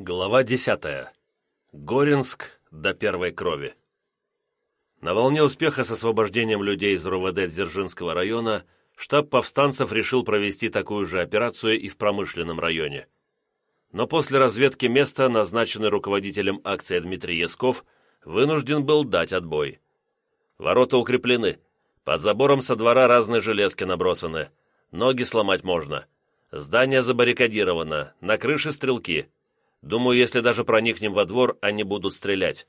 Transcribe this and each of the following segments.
Глава 10. Горинск до первой крови. На волне успеха с освобождением людей из РОВД Дзержинского района штаб повстанцев решил провести такую же операцию и в промышленном районе. Но после разведки места, назначенный руководителем акции Дмитрий Ясков, вынужден был дать отбой. Ворота укреплены, под забором со двора разные железки набросаны, ноги сломать можно. Здание забаррикадировано, на крыше стрелки – Думаю, если даже проникнем во двор, они будут стрелять.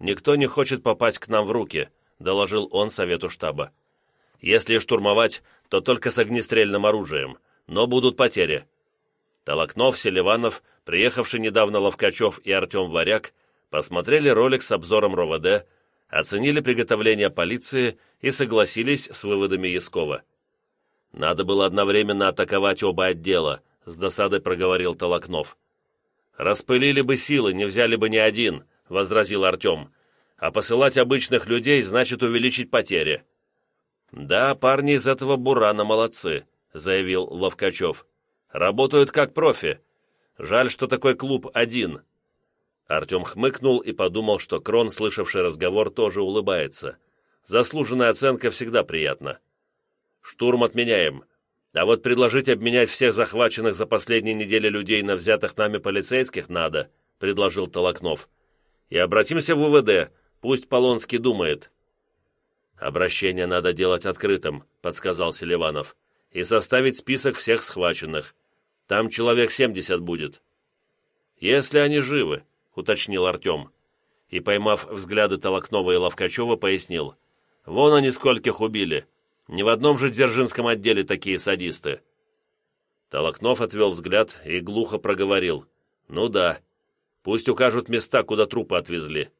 Никто не хочет попасть к нам в руки», — доложил он совету штаба. «Если штурмовать, то только с огнестрельным оружием, но будут потери». Толокнов, Селиванов, приехавший недавно Ловкачев и Артем Варяг, посмотрели ролик с обзором РОВД, оценили приготовление полиции и согласились с выводами Яскова. «Надо было одновременно атаковать оба отдела», — с досадой проговорил Толокнов. «Распылили бы силы, не взяли бы ни один», — возразил Артем. «А посылать обычных людей значит увеличить потери». «Да, парни из этого бурана молодцы», — заявил Ловкачев. «Работают как профи. Жаль, что такой клуб один». Артем хмыкнул и подумал, что Крон, слышавший разговор, тоже улыбается. Заслуженная оценка всегда приятна. «Штурм отменяем. А вот предложить обменять всех захваченных за последние недели людей на взятых нами полицейских надо», — предложил Толокнов. «И обратимся в УВД, пусть Полонский думает». «Обращение надо делать открытым», — подсказал Селиванов, «и составить список всех схваченных. Там человек семьдесят будет». «Если они живы», — уточнил Артем. И, поймав взгляды Толокнова и Ловкачева, пояснил. «Вон они скольких убили. Не в одном же Дзержинском отделе такие садисты». Толокнов отвел взгляд и глухо проговорил. «Ну да. Пусть укажут места, куда трупы отвезли».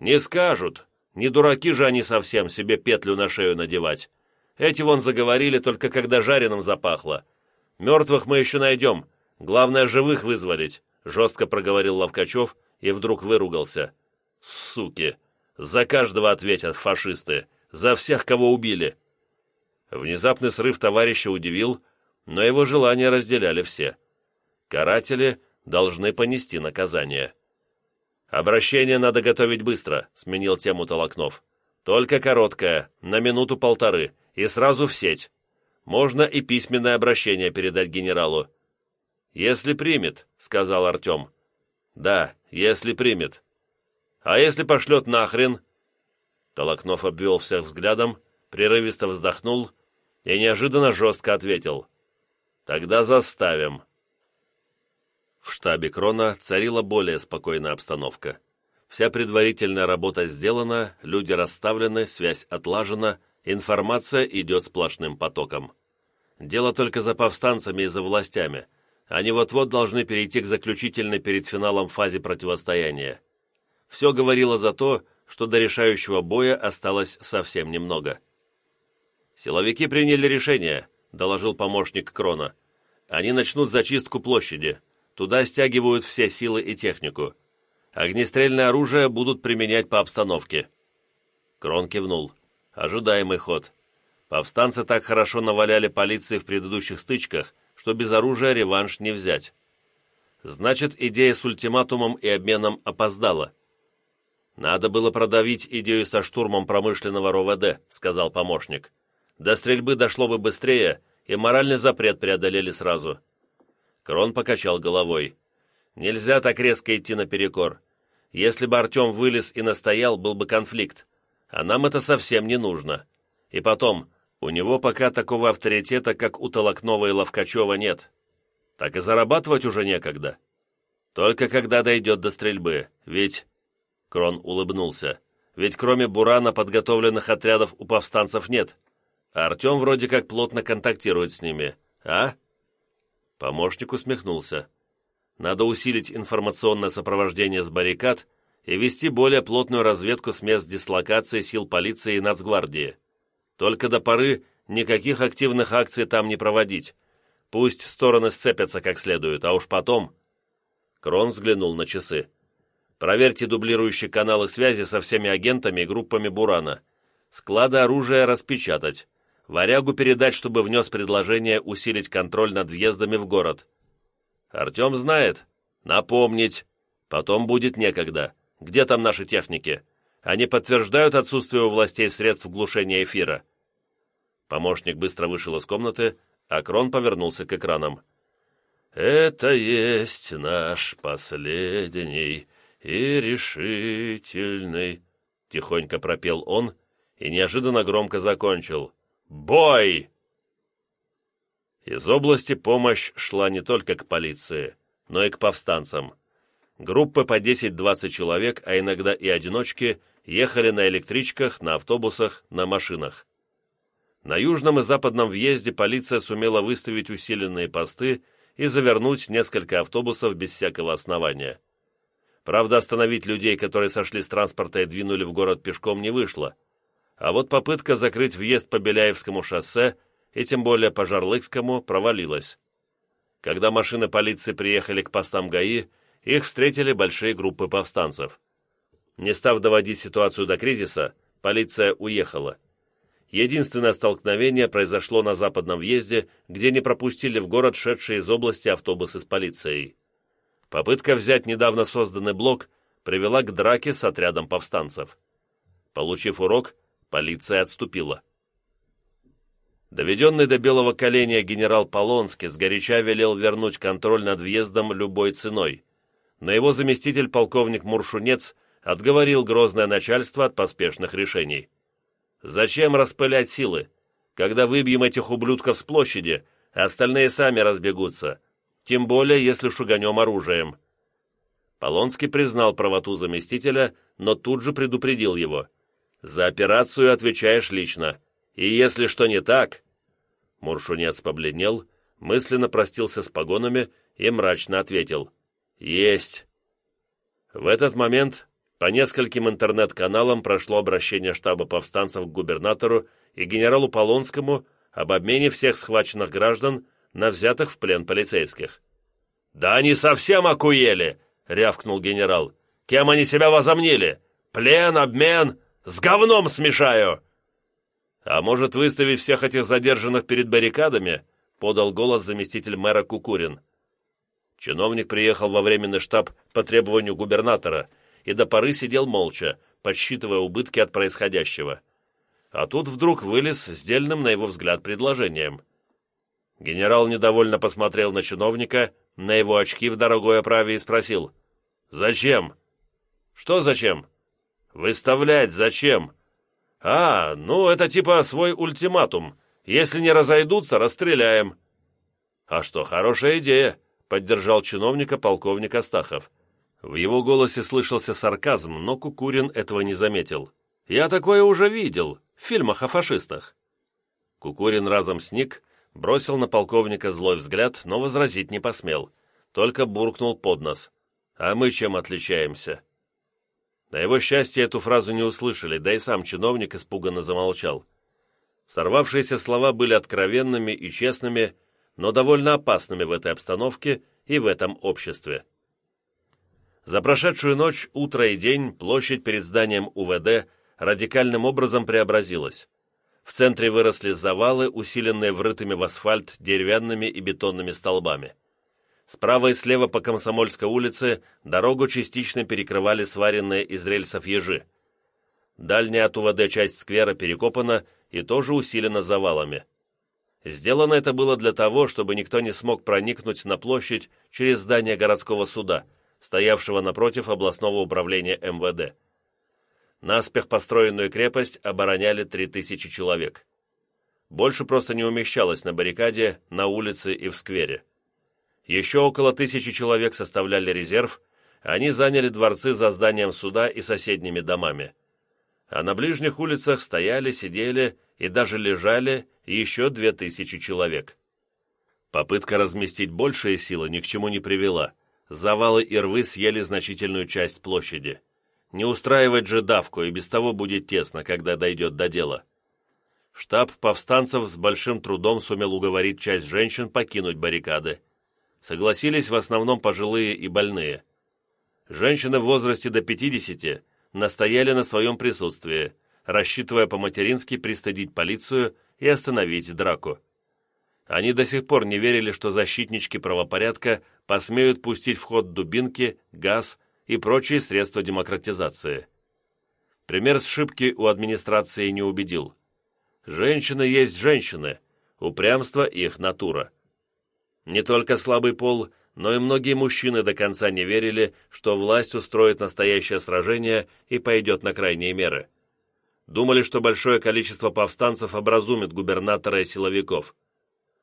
«Не скажут. Не дураки же они совсем себе петлю на шею надевать. Эти вон заговорили только когда жареным запахло. Мертвых мы еще найдем. Главное, живых вызволить», — жестко проговорил Ловкачев и вдруг выругался. «Суки! За каждого ответят фашисты! За всех, кого убили!» Внезапный срыв товарища удивил, но его желания разделяли все. Каратели должны понести наказание. «Обращение надо готовить быстро», — сменил тему Толокнов. «Только короткое, на минуту-полторы, и сразу в сеть. Можно и письменное обращение передать генералу». «Если примет», — сказал Артем. «Да, если примет». «А если пошлет нахрен?» Толокнов обвел всех взглядом, прерывисто вздохнул и неожиданно жестко ответил. «Тогда заставим». В штабе Крона царила более спокойная обстановка. Вся предварительная работа сделана, люди расставлены, связь отлажена, информация идет сплошным потоком. Дело только за повстанцами и за властями. Они вот-вот должны перейти к заключительной перед финалом фазе противостояния. Все говорило за то, что до решающего боя осталось совсем немного. «Силовики приняли решение», — доложил помощник Крона. «Они начнут зачистку площади. Туда стягивают все силы и технику. Огнестрельное оружие будут применять по обстановке». Крон кивнул. «Ожидаемый ход. Повстанцы так хорошо наваляли полиции в предыдущих стычках, что без оружия реванш не взять. Значит, идея с ультиматумом и обменом опоздала». «Надо было продавить идею со штурмом промышленного РОВД», — сказал помощник. До стрельбы дошло бы быстрее, и моральный запрет преодолели сразу. Крон покачал головой. Нельзя так резко идти наперекор. Если бы Артем вылез и настоял, был бы конфликт. А нам это совсем не нужно. И потом, у него пока такого авторитета, как у Толокнова и Ловкачева, нет. Так и зарабатывать уже некогда. Только когда дойдет до стрельбы, ведь...» Крон улыбнулся. «Ведь кроме Бурана подготовленных отрядов у повстанцев нет. Артем вроде как плотно контактирует с ними, а?» Помощник усмехнулся. «Надо усилить информационное сопровождение с баррикад и вести более плотную разведку с мест дислокации сил полиции и нацгвардии. Только до поры никаких активных акций там не проводить. Пусть стороны сцепятся как следует, а уж потом...» Крон взглянул на часы. «Проверьте дублирующие каналы связи со всеми агентами и группами Бурана. Склады оружия распечатать. Варягу передать, чтобы внес предложение усилить контроль над въездами в город. Артем знает. Напомнить. Потом будет некогда. Где там наши техники? Они подтверждают отсутствие у властей средств глушения эфира. Помощник быстро вышел из комнаты, а Крон повернулся к экранам. «Это есть наш последний и решительный», — тихонько пропел он и неожиданно громко закончил. «Бой!» Из области помощь шла не только к полиции, но и к повстанцам. Группы по 10-20 человек, а иногда и одиночки, ехали на электричках, на автобусах, на машинах. На южном и западном въезде полиция сумела выставить усиленные посты и завернуть несколько автобусов без всякого основания. Правда, остановить людей, которые сошли с транспорта и двинули в город пешком, не вышло. А вот попытка закрыть въезд по Беляевскому шоссе и тем более по Жарлыкскому провалилась. Когда машины полиции приехали к постам ГАИ, их встретили большие группы повстанцев. Не став доводить ситуацию до кризиса, полиция уехала. Единственное столкновение произошло на западном въезде, где не пропустили в город шедшие из области автобусы с полицией. Попытка взять недавно созданный блок привела к драке с отрядом повстанцев. Получив урок, полиция отступила. Доведенный до белого коленя генерал Полонский сгоряча велел вернуть контроль над въездом любой ценой, но его заместитель полковник Муршунец отговорил грозное начальство от поспешных решений. «Зачем распылять силы? Когда выбьем этих ублюдков с площади, остальные сами разбегутся, тем более, если шуганем оружием». Полонский признал правоту заместителя, но тут же предупредил его. «За операцию отвечаешь лично, и если что не так...» Муршунец побледнел, мысленно простился с погонами и мрачно ответил. «Есть!» В этот момент по нескольким интернет-каналам прошло обращение штаба повстанцев к губернатору и генералу Полонскому об обмене всех схваченных граждан на взятых в плен полицейских. «Да они совсем окуели!» — рявкнул генерал. «Кем они себя возомнили? Плен, обмен? С говном смешаю!» «А может, выставить всех этих задержанных перед баррикадами?» — подал голос заместитель мэра Кукурин. Чиновник приехал во временный штаб по требованию губернатора и до поры сидел молча, подсчитывая убытки от происходящего. А тут вдруг вылез с дельным, на его взгляд, предложением. Генерал недовольно посмотрел на чиновника, на его очки в дорогой оправе и спросил. «Зачем?» «Что зачем?» «Выставлять зачем?» «А, ну, это типа свой ультиматум. Если не разойдутся, расстреляем». «А что, хорошая идея поддержал чиновника полковник Астахов. В его голосе слышался сарказм, но Кукурин этого не заметил. «Я такое уже видел, в фильмах о фашистах». Кукурин разом сник, бросил на полковника злой взгляд, но возразить не посмел, только буркнул под нос. «А мы чем отличаемся?» На его счастье эту фразу не услышали, да и сам чиновник испуганно замолчал. Сорвавшиеся слова были откровенными и честными, но довольно опасными в этой обстановке и в этом обществе. За прошедшую ночь, утро и день площадь перед зданием УВД радикальным образом преобразилась. В центре выросли завалы, усиленные врытыми в асфальт деревянными и бетонными столбами. Справа и слева по Комсомольской улице дорогу частично перекрывали сваренные из рельсов ежи. Дальняя от УВД часть сквера перекопана и тоже усилена завалами. Сделано это было для того, чтобы никто не смог проникнуть на площадь через здание городского суда, стоявшего напротив областного управления МВД. Наспех построенную крепость обороняли 3000 человек. Больше просто не умещалось на баррикаде, на улице и в сквере. Еще около тысячи человек составляли резерв, они заняли дворцы за зданием суда и соседними домами. А на ближних улицах стояли, сидели и даже лежали еще две тысячи человек. Попытка разместить большие силы ни к чему не привела. Завалы и рвы съели значительную часть площади. Не устраивать же давку, и без того будет тесно, когда дойдет до дела. Штаб повстанцев с большим трудом сумел уговорить часть женщин покинуть баррикады. Согласились в основном пожилые и больные. Женщины в возрасте до 50 настояли на своем присутствии, рассчитывая по-матерински пристыдить полицию и остановить драку. Они до сих пор не верили, что защитнички правопорядка посмеют пустить в ход дубинки, газ и прочие средства демократизации. Пример сшибки у администрации не убедил. Женщины есть женщины, упрямство – их натура. Не только слабый пол, но и многие мужчины до конца не верили, что власть устроит настоящее сражение и пойдет на крайние меры. Думали, что большое количество повстанцев образумит губернатора и силовиков.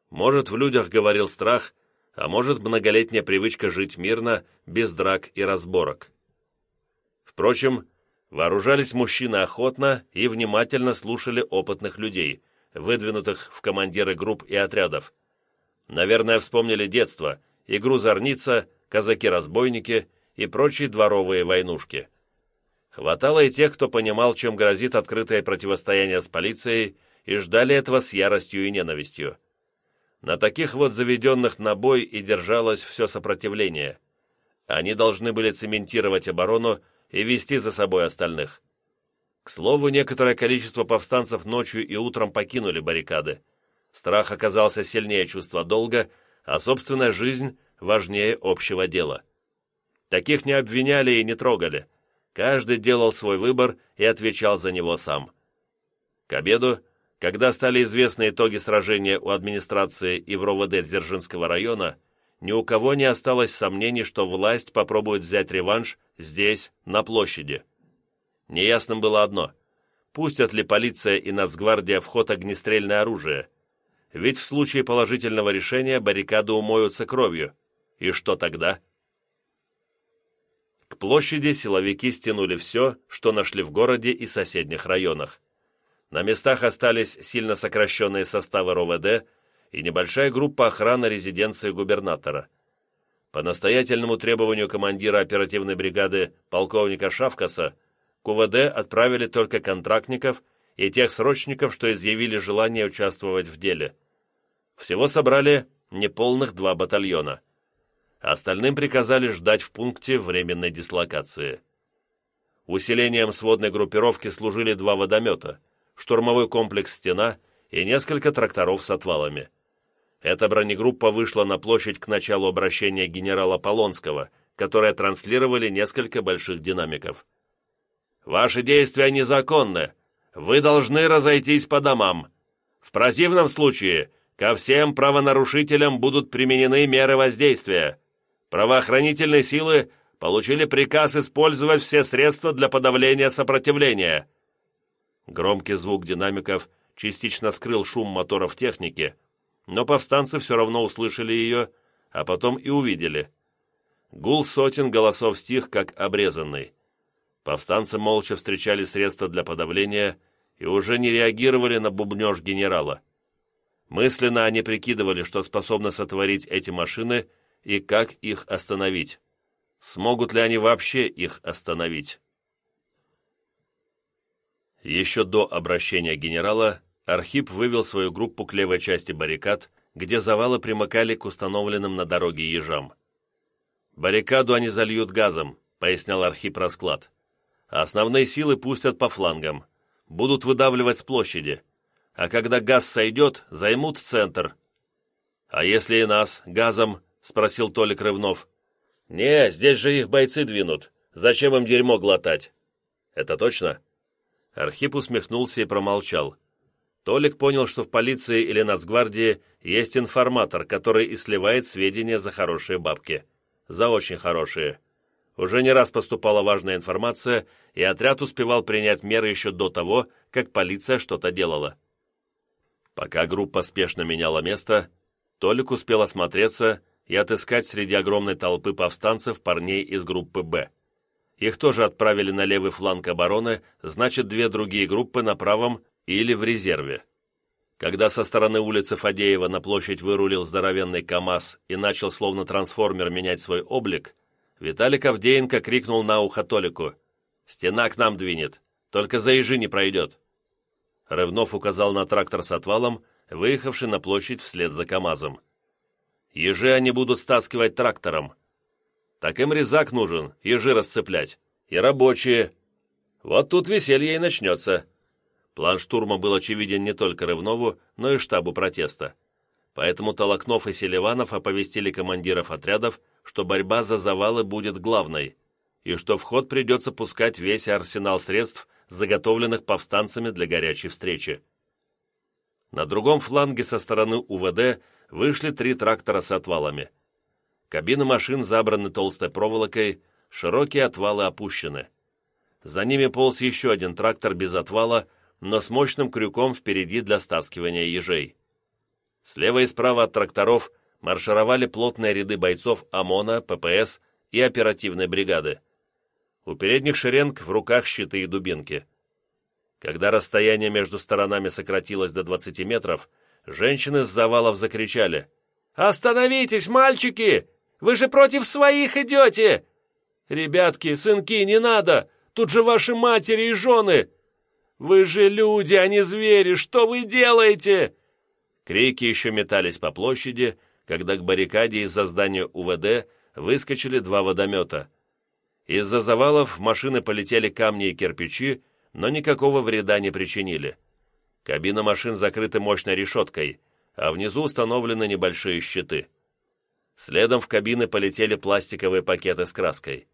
Может, в людях говорил страх, а может, многолетняя привычка жить мирно, без драк и разборок. Впрочем, вооружались мужчины охотно и внимательно слушали опытных людей, выдвинутых в командиры групп и отрядов. Наверное, вспомнили детство, игру «Зорница», «Казаки-разбойники» и прочие дворовые войнушки. Хватало и тех, кто понимал, чем грозит открытое противостояние с полицией, и ждали этого с яростью и ненавистью. На таких вот заведенных на бой и держалось все сопротивление. Они должны были цементировать оборону и вести за собой остальных. К слову, некоторое количество повстанцев ночью и утром покинули баррикады. Страх оказался сильнее чувства долга, а собственная жизнь важнее общего дела. Таких не обвиняли и не трогали. Каждый делал свой выбор и отвечал за него сам. К обеду когда стали известны итоги сражения у администрации и в РОВД Дзержинского района, ни у кого не осталось сомнений, что власть попробует взять реванш здесь, на площади. Неясным было одно – пустят ли полиция и нацгвардия в ход огнестрельное оружие? Ведь в случае положительного решения баррикады умоются кровью. И что тогда? К площади силовики стянули все, что нашли в городе и соседних районах. На местах остались сильно сокращенные составы РОВД и небольшая группа охраны резиденции губернатора. По настоятельному требованию командира оперативной бригады полковника Шавкаса к отправили только контрактников и тех срочников, что изъявили желание участвовать в деле. Всего собрали неполных два батальона. Остальным приказали ждать в пункте временной дислокации. Усилением сводной группировки служили два водомета – штурмовой комплекс «Стена» и несколько тракторов с отвалами. Эта бронегруппа вышла на площадь к началу обращения генерала Полонского, которое транслировали несколько больших динамиков. «Ваши действия незаконны. Вы должны разойтись по домам. В противном случае ко всем правонарушителям будут применены меры воздействия. Правоохранительные силы получили приказ использовать все средства для подавления сопротивления. Громкий звук динамиков частично скрыл шум моторов техники, но повстанцы все равно услышали ее, а потом и увидели. Гул сотен голосов стих, как обрезанный. Повстанцы молча встречали средства для подавления и уже не реагировали на бубнеж генерала. Мысленно они прикидывали, что способны сотворить эти машины и как их остановить. Смогут ли они вообще их остановить? Еще до обращения генерала Архип вывел свою группу к левой части баррикад, где завалы примыкали к установленным на дороге ежам. «Баррикаду они зальют газом», — пояснял Архип расклад. «А основные силы пустят по флангам. Будут выдавливать с площади. А когда газ сойдет, займут центр». «А если и нас, газом?» — спросил Толик Рывнов. «Не, здесь же их бойцы двинут. Зачем им дерьмо глотать?» «Это точно?» Архип усмехнулся и промолчал. Толик понял, что в полиции или нацгвардии есть информатор, который и сливает сведения за хорошие бабки. За очень хорошие. Уже не раз поступала важная информация, и отряд успевал принять меры еще до того, как полиция что-то делала. Пока группа спешно меняла место, Толик успел осмотреться и отыскать среди огромной толпы повстанцев парней из группы «Б». Их тоже отправили на левый фланг обороны, значит, две другие группы на правом или в резерве. Когда со стороны улицы Фадеева на площадь вырулил здоровенный КАМАЗ и начал словно трансформер менять свой облик, Виталик Авдеенко крикнул на ухо Толику «Стена к нам двинет, только за ежи не пройдет». Рывнов указал на трактор с отвалом, выехавший на площадь вслед за КАМАЗом. «Ежи они будут стаскивать трактором», так им резак нужен, ежи расцеплять. И рабочие. Вот тут веселье и начнется. План штурма был очевиден не только Рывнову, но и штабу протеста. Поэтому Толокнов и Селиванов оповестили командиров отрядов, что борьба за завалы будет главной, и что в ход придется пускать весь арсенал средств, заготовленных повстанцами для горячей встречи. На другом фланге со стороны УВД вышли три трактора с отвалами. Кабины машин забраны толстой проволокой, широкие отвалы опущены. За ними полз еще один трактор без отвала, но с мощным крюком впереди для стаскивания ежей. Слева и справа от тракторов маршировали плотные ряды бойцов ОМОНа, ППС и оперативной бригады. У передних шеренг в руках щиты и дубинки. Когда расстояние между сторонами сократилось до 20 метров, женщины с завалов закричали «Остановитесь, мальчики! Вы же против своих идете!» «Ребятки, сынки, не надо! Тут же ваши матери и жены! Вы же люди, а не звери! Что вы делаете?» Крики еще метались по площади, когда к баррикаде из-за здания УВД выскочили два водомета. Из-за завалов в машины полетели камни и кирпичи, но никакого вреда не причинили. Кабина машин закрыта мощной решеткой, а внизу установлены небольшие щиты. Следом в кабины полетели пластиковые пакеты с краской.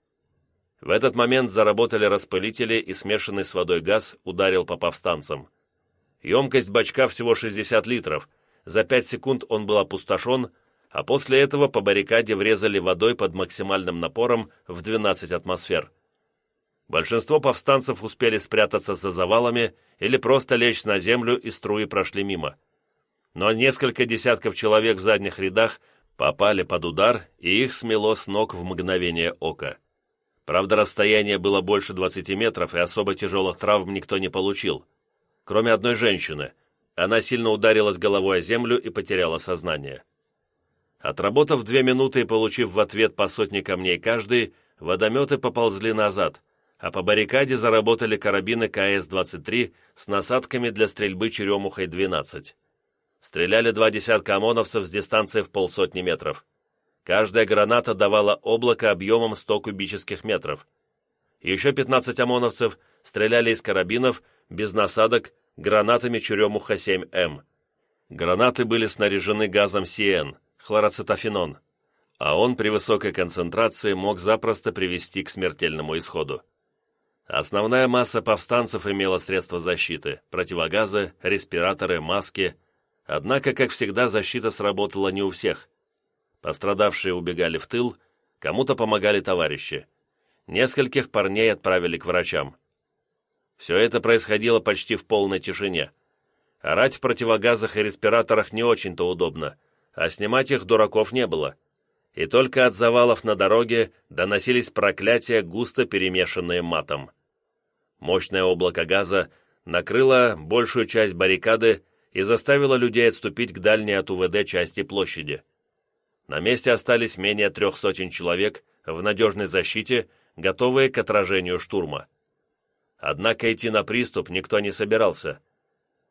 В этот момент заработали распылители, и смешанный с водой газ ударил по повстанцам. Емкость бачка всего 60 литров, за 5 секунд он был опустошен, а после этого по баррикаде врезали водой под максимальным напором в 12 атмосфер. Большинство повстанцев успели спрятаться за завалами или просто лечь на землю и струи прошли мимо. Но несколько десятков человек в задних рядах попали под удар, и их смело с ног в мгновение ока. Правда, расстояние было больше 20 метров, и особо тяжелых травм никто не получил. Кроме одной женщины. Она сильно ударилась головой о землю и потеряла сознание. Отработав две минуты и получив в ответ по сотне камней каждый, водометы поползли назад, а по баррикаде заработали карабины КС-23 с насадками для стрельбы черемухой-12. Стреляли два десятка ОМОНовцев с дистанции в полсотни метров. Каждая граната давала облако объемом 100 кубических метров. Еще 15 ОМОНовцев стреляли из карабинов, без насадок, гранатами Черемуха-7М. Гранаты были снаряжены газом СИЭН, хлороцетофенон, а он при высокой концентрации мог запросто привести к смертельному исходу. Основная масса повстанцев имела средства защиты, противогазы, респираторы, маски, Однако, как всегда, защита сработала не у всех. Пострадавшие убегали в тыл, кому-то помогали товарищи. Нескольких парней отправили к врачам. Все это происходило почти в полной тишине. Орать в противогазах и респираторах не очень-то удобно, а снимать их дураков не было. И только от завалов на дороге доносились проклятия, густо перемешанные матом. Мощное облако газа накрыло большую часть баррикады и заставила людей отступить к дальней от УВД части площади. На месте остались менее трех сотен человек в надежной защите, готовые к отражению штурма. Однако идти на приступ никто не собирался.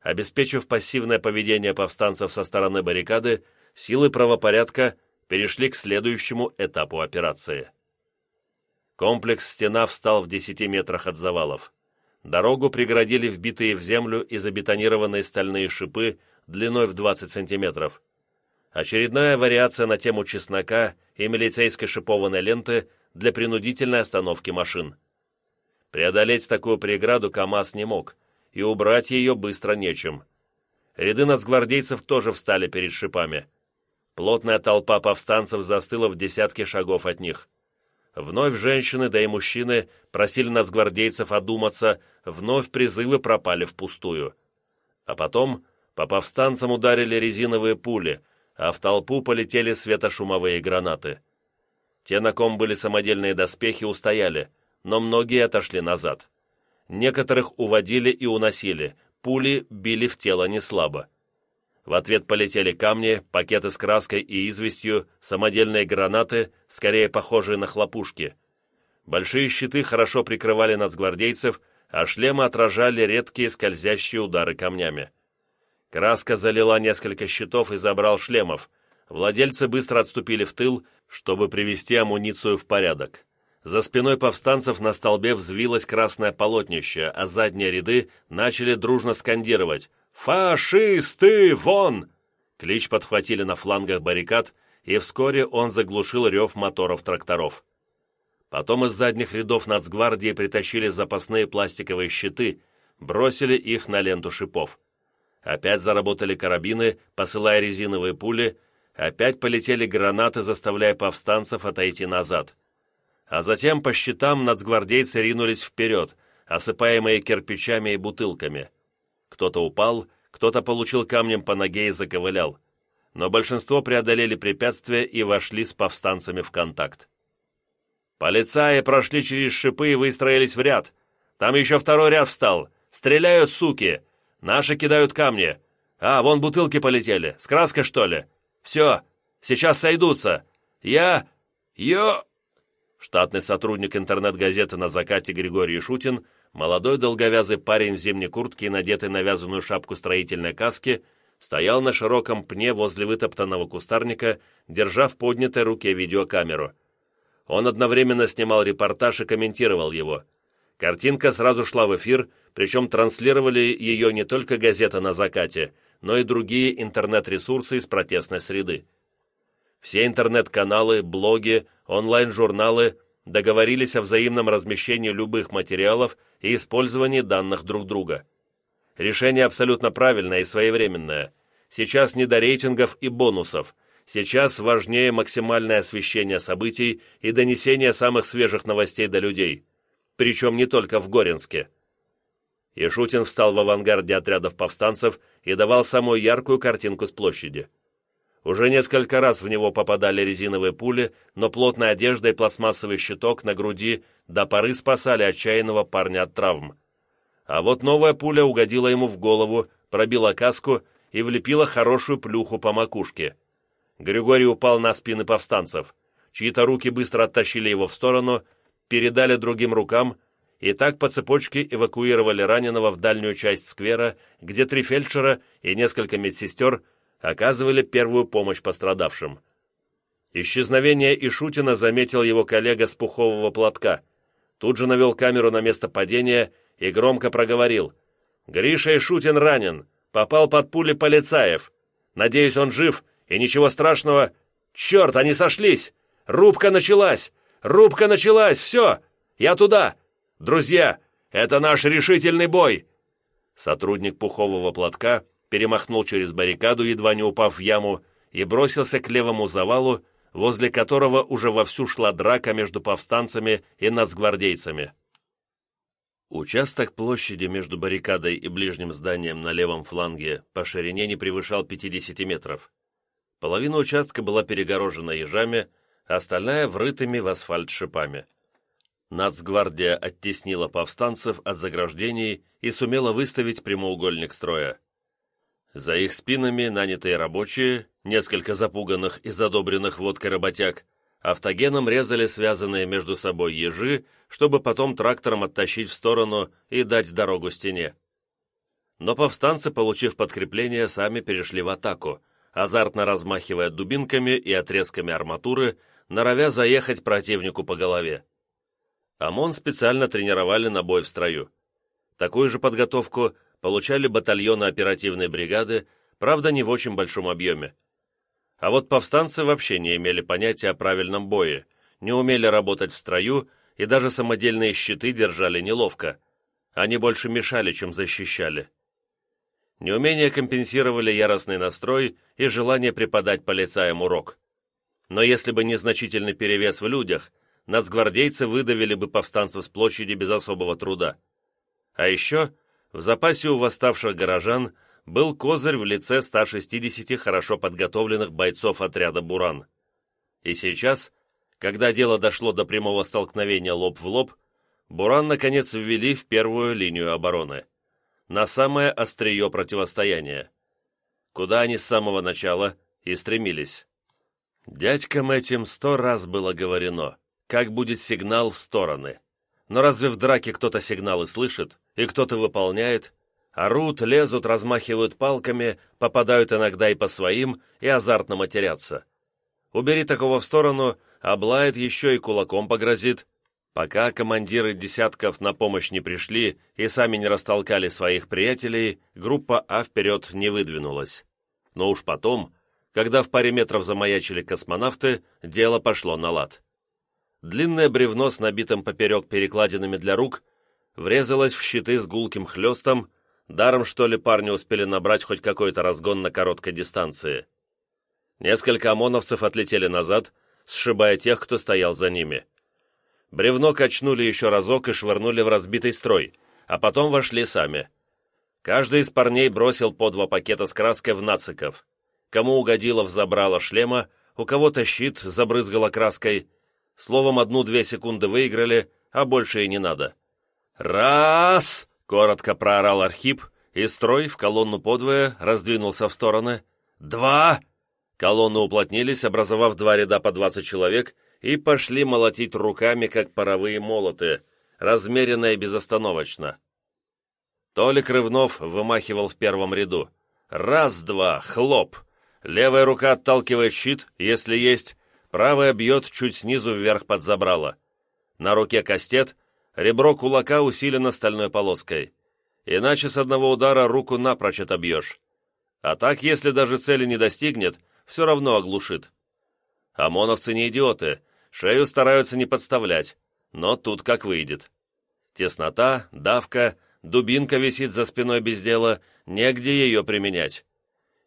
Обеспечив пассивное поведение повстанцев со стороны баррикады, силы правопорядка перешли к следующему этапу операции. Комплекс «Стена» встал в 10 метрах от завалов. Дорогу преградили вбитые в землю и забетонированные стальные шипы длиной в 20 сантиметров. Очередная вариация на тему чеснока и милицейской шипованной ленты для принудительной остановки машин. Преодолеть такую преграду КАМАЗ не мог, и убрать ее быстро нечем. Ряды нацгвардейцев тоже встали перед шипами. Плотная толпа повстанцев застыла в десятке шагов от них. Вновь женщины, да и мужчины просили нацгвардейцев одуматься, вновь призывы пропали впустую. А потом по повстанцам ударили резиновые пули, а в толпу полетели светошумовые гранаты. Те, на ком были самодельные доспехи, устояли, но многие отошли назад. Некоторых уводили и уносили, пули били в тело неслабо. В ответ полетели камни, пакеты с краской и известью, самодельные гранаты, скорее похожие на хлопушки. Большие щиты хорошо прикрывали нацгвардейцев, а шлемы отражали редкие скользящие удары камнями. Краска залила несколько щитов и забрал шлемов. Владельцы быстро отступили в тыл, чтобы привести амуницию в порядок. За спиной повстанцев на столбе взвилось красное полотнище, а задние ряды начали дружно скандировать «Фашисты, вон!» Клич подхватили на флангах баррикад, и вскоре он заглушил рев моторов тракторов. Потом из задних рядов нацгвардии притащили запасные пластиковые щиты, бросили их на ленту шипов. Опять заработали карабины, посылая резиновые пули, опять полетели гранаты, заставляя повстанцев отойти назад. А затем по щитам нацгвардейцы ринулись вперед, осыпаемые кирпичами и бутылками. Кто-то упал, кто-то получил камнем по ноге и заковылял. Но большинство преодолели препятствия и вошли с повстанцами в контакт. Полицаи прошли через шипы и выстроились в ряд. Там еще второй ряд встал. Стреляют, суки! Наши кидают камни. А, вон бутылки полетели. С краской, что ли? Все, сейчас сойдутся. Я... Ё... Штатный сотрудник интернет-газеты «На закате» Григорий Шутин молодой долговязый парень в зимней куртке и надетой навязанную шапку строительной каски, стоял на широком пне возле вытоптанного кустарника, держа в поднятой руке видеокамеру. Он одновременно снимал репортаж и комментировал его. Картинка сразу шла в эфир, причем транслировали ее не только газета «На закате», но и другие интернет-ресурсы из протестной среды. Все интернет-каналы, блоги, онлайн-журналы договорились о взаимном размещении любых материалов и использовании данных друг друга. Решение абсолютно правильное и своевременное. Сейчас не до рейтингов и бонусов. Сейчас важнее максимальное освещение событий и донесение самых свежих новостей до людей. Причем не только в Горинске. Ишутин встал в авангарде отрядов повстанцев и давал самую яркую картинку с площади. Уже несколько раз в него попадали резиновые пули, но плотная одежда и пластмассовый щиток на груди до поры спасали отчаянного парня от травм. А вот новая пуля угодила ему в голову, пробила каску и влепила хорошую плюху по макушке. Григорий упал на спины повстанцев. Чьи-то руки быстро оттащили его в сторону, передали другим рукам, и так по цепочке эвакуировали раненого в дальнюю часть сквера, где три фельдшера и несколько медсестер оказывали первую помощь пострадавшим. Исчезновение Ишутина заметил его коллега с пухового платка. Тут же навел камеру на место падения и громко проговорил. «Гриша Ишутин ранен, попал под пули полицаев. Надеюсь, он жив, и ничего страшного... Черт, они сошлись! Рубка началась! Рубка началась! Все! Я туда! Друзья, это наш решительный бой!» Сотрудник пухового платка перемахнул через баррикаду, едва не упав в яму, и бросился к левому завалу, возле которого уже вовсю шла драка между повстанцами и нацгвардейцами. Участок площади между баррикадой и ближним зданием на левом фланге по ширине не превышал 50 метров. Половина участка была перегорожена ежами, остальная — врытыми в асфальт шипами. Нацгвардия оттеснила повстанцев от заграждений и сумела выставить прямоугольник строя. За их спинами нанятые рабочие, несколько запуганных и задобренных водкой работяг, автогеном резали связанные между собой ежи, чтобы потом трактором оттащить в сторону и дать дорогу стене. Но повстанцы, получив подкрепление, сами перешли в атаку, азартно размахивая дубинками и отрезками арматуры, норовя заехать противнику по голове. ОМОН специально тренировали на бой в строю. Такую же подготовку получали батальоны оперативной бригады, правда, не в очень большом объеме. А вот повстанцы вообще не имели понятия о правильном бое, не умели работать в строю и даже самодельные щиты держали неловко. Они больше мешали, чем защищали. Неумение компенсировали яростный настрой и желание преподать полицаям урок. Но если бы незначительный перевес в людях, нацгвардейцы выдавили бы повстанцев с площади без особого труда. А еще в запасе у восставших горожан был козырь в лице 160 хорошо подготовленных бойцов отряда «Буран». И сейчас, когда дело дошло до прямого столкновения лоб в лоб, «Буран» наконец ввели в первую линию обороны, на самое острие противостояния, куда они с самого начала и стремились. Дядькам этим сто раз было говорено, как будет сигнал в стороны. Но разве в драке кто-то сигналы слышит? И кто-то выполняет, орут, лезут, размахивают палками, попадают иногда и по своим, и азартно матерятся. Убери такого в сторону, облает еще и кулаком погрозит. Пока командиры десятков на помощь не пришли и сами не растолкали своих приятелей, группа А вперед не выдвинулась. Но уж потом, когда в паре метров замаячили космонавты, дело пошло на лад. Длинное бревно с набитым поперек перекладинами для рук врезалось в щиты с гулким хлестом, даром что ли парни успели набрать хоть какой-то разгон на короткой дистанции. Несколько ОМОНовцев отлетели назад, сшибая тех, кто стоял за ними. Бревно качнули еще разок и швырнули в разбитый строй, а потом вошли сами. Каждый из парней бросил по два пакета с краской в нациков. Кому угодило взобрало шлема, у кого-то щит забрызгало краской. Словом, одну-две секунды выиграли, а больше и не надо. «Раз!» — коротко проорал Архип, и строй в колонну подвое раздвинулся в стороны. «Два!» Колонны уплотнились, образовав два ряда по двадцать человек, и пошли молотить руками, как паровые молоты, размеренно и безостановочно. Толик Рывнов вымахивал в первом ряду. Раз-два, хлоп! Левая рука отталкивает щит, если есть, правая бьет чуть снизу вверх под забрало. На руке кастет, ребро кулака усилено стальной полоской. Иначе с одного удара руку напрочь отобьешь. А так, если даже цели не достигнет, все равно оглушит. ОМОНовцы не идиоты, шею стараются не подставлять, но тут как выйдет. Теснота, давка, дубинка висит за спиной без дела, негде ее применять.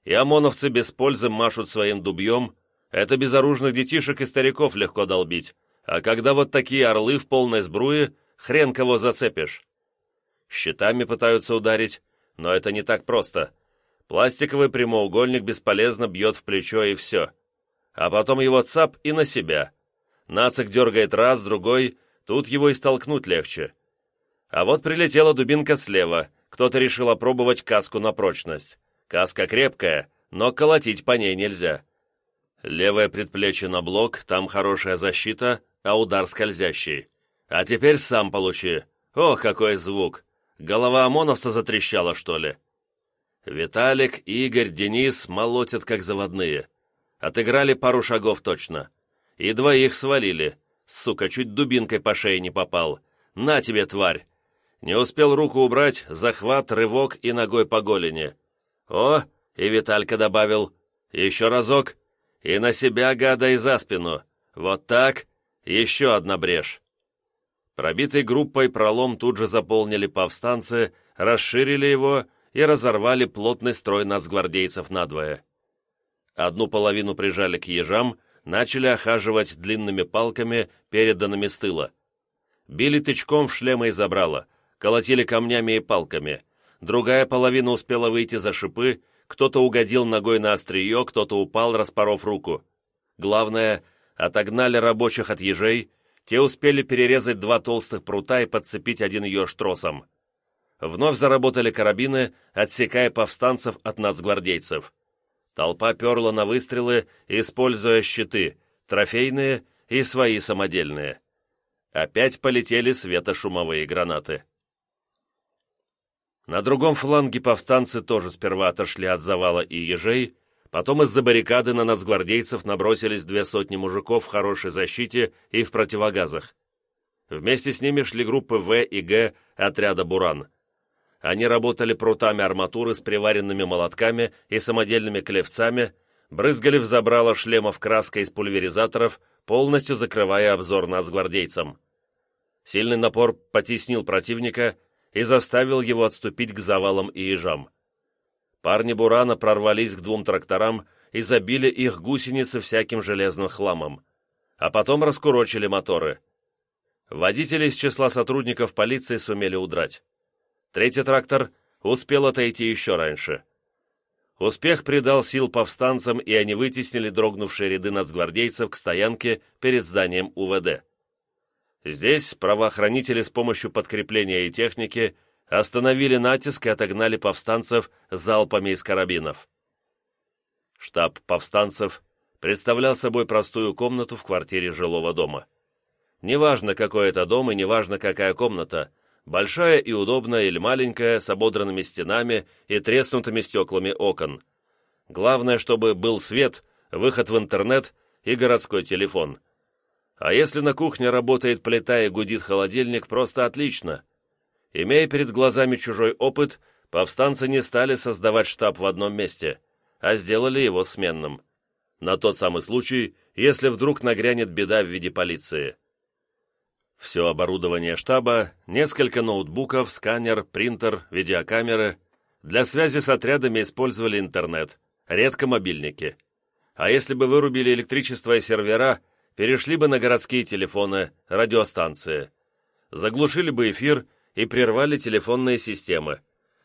И ОМОНовцы без пользы машут своим дубьем, это безоружных детишек и стариков легко долбить, а когда вот такие орлы в полной сбруе, хрен кого зацепишь. Щитами пытаются ударить, но это не так просто — Пластиковый прямоугольник бесполезно бьет в плечо и все. А потом его цап и на себя. Нацик дергает раз, другой, тут его и столкнуть легче. А вот прилетела дубинка слева, кто-то решил опробовать каску на прочность. Каска крепкая, но колотить по ней нельзя. Левое предплечье на блок, там хорошая защита, а удар скользящий. А теперь сам получи. Ох, какой звук! Голова ОМОНовца затрещала, что ли? Виталик, Игорь, Денис молотят как заводные. Отыграли пару шагов точно. И двоих свалили. Сука, чуть дубинкой по шее не попал. На тебе, тварь! Не успел руку убрать, захват, рывок и ногой по голени. О, и Виталька добавил. Еще разок. И на себя, гада, и за спину. Вот так. Еще одна брешь. Пробитой группой пролом тут же заполнили повстанцы, расширили его и разорвали плотный строй нацгвардейцев надвое. Одну половину прижали к ежам, начали охаживать длинными палками, переданными с тыла. Били тычком в шлемы и забрало, колотили камнями и палками. Другая половина успела выйти за шипы, кто-то угодил ногой на острие, кто-то упал, распоров руку. Главное, отогнали рабочих от ежей, те успели перерезать два толстых прута и подцепить один еж тросом. Вновь заработали карабины, отсекая повстанцев от нацгвардейцев. Толпа перла на выстрелы, используя щиты, трофейные и свои самодельные. Опять полетели светошумовые гранаты. На другом фланге повстанцы тоже сперва отошли от завала и ежей, потом из-за баррикады на нацгвардейцев набросились две сотни мужиков в хорошей защите и в противогазах. Вместе с ними шли группы В и Г отряда «Буран». Они работали прутами арматуры с приваренными молотками и самодельными клевцами, брызгали в забрало шлемов краской из пульверизаторов, полностью закрывая обзор нацгвардейцам. Сильный напор потеснил противника и заставил его отступить к завалам и ежам. Парни Бурана прорвались к двум тракторам и забили их гусеницы всяким железным хламом, а потом раскурочили моторы. Водители из числа сотрудников полиции сумели удрать. Третий трактор успел отойти еще раньше. Успех придал сил повстанцам, и они вытеснили дрогнувшие ряды нацгвардейцев к стоянке перед зданием УВД. Здесь правоохранители с помощью подкрепления и техники остановили натиск и отогнали повстанцев залпами из карабинов. Штаб повстанцев представлял собой простую комнату в квартире жилого дома. Неважно, какой это дом и неважно, какая комната – большая и удобная или маленькая, с ободранными стенами и треснутыми стеклами окон. Главное, чтобы был свет, выход в интернет и городской телефон. А если на кухне работает плита и гудит холодильник, просто отлично. Имея перед глазами чужой опыт, повстанцы не стали создавать штаб в одном месте, а сделали его сменным. На тот самый случай, если вдруг нагрянет беда в виде полиции. Все оборудование штаба, несколько ноутбуков, сканер, принтер, видеокамеры. Для связи с отрядами использовали интернет, редко мобильники. А если бы вырубили электричество и сервера, перешли бы на городские телефоны, радиостанции. Заглушили бы эфир и прервали телефонные системы.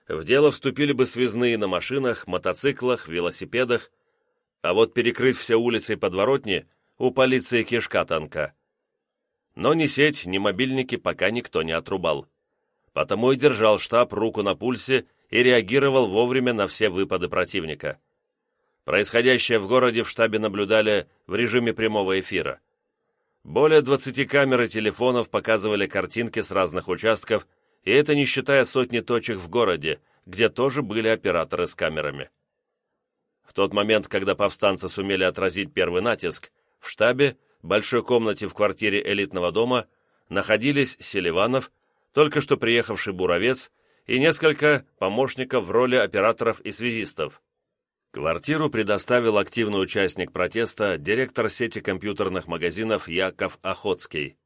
В дело вступили бы связные на машинах, мотоциклах, велосипедах. А вот перекрыть все улицы и подворотни у полиции кишка танка. Но ни сеть, ни мобильники пока никто не отрубал. Потому и держал штаб руку на пульсе и реагировал вовремя на все выпады противника. Происходящее в городе в штабе наблюдали в режиме прямого эфира. Более 20 камер и телефонов показывали картинки с разных участков, и это не считая сотни точек в городе, где тоже были операторы с камерами. В тот момент, когда повстанцы сумели отразить первый натиск, в штабе, большой комнате в квартире элитного дома, находились Селиванов, только что приехавший Буровец и несколько помощников в роли операторов и связистов. Квартиру предоставил активный участник протеста, директор сети компьютерных магазинов Яков Охотский.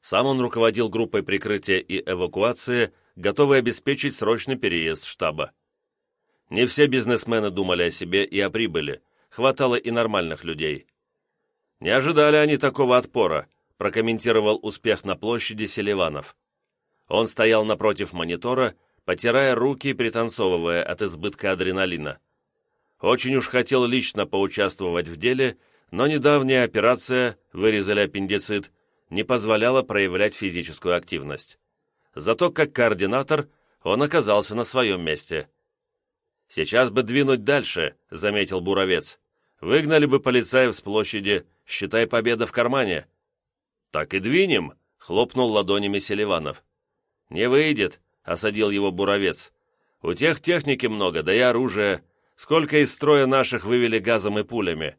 Сам он руководил группой прикрытия и эвакуации, готовый обеспечить срочный переезд штаба. Не все бизнесмены думали о себе и о прибыли, хватало и нормальных людей. Не ожидали они такого отпора, прокомментировал успех на площади Селиванов. Он стоял напротив монитора, потирая руки и пританцовывая от избытка адреналина. Очень уж хотел лично поучаствовать в деле, но недавняя операция, вырезали аппендицит, не позволяла проявлять физическую активность. Зато как координатор он оказался на своем месте. «Сейчас бы двинуть дальше», — заметил Буровец. «Выгнали бы полицаев с площади, считай победа в кармане». «Так и двинем», — хлопнул ладонями Селиванов. «Не выйдет», — осадил его Буровец. «У тех техники много, да и оружия. Сколько из строя наших вывели газом и пулями?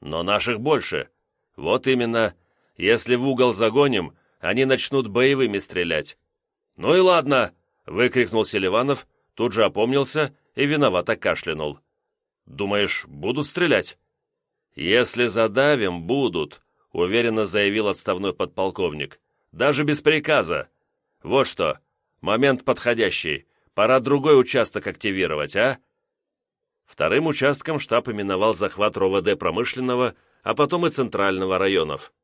Но наших больше. Вот именно. Если в угол загоним, они начнут боевыми стрелять. «Ну и ладно!» — выкрикнул Селиванов, тут же опомнился и виновато кашлянул. «Думаешь, будут стрелять?» «Если задавим, будут», — уверенно заявил отставной подполковник. «Даже без приказа. Вот что, момент подходящий. Пора другой участок активировать, а?» Вторым участком штаб именовал захват РОВД промышленного, а потом и центрального районов.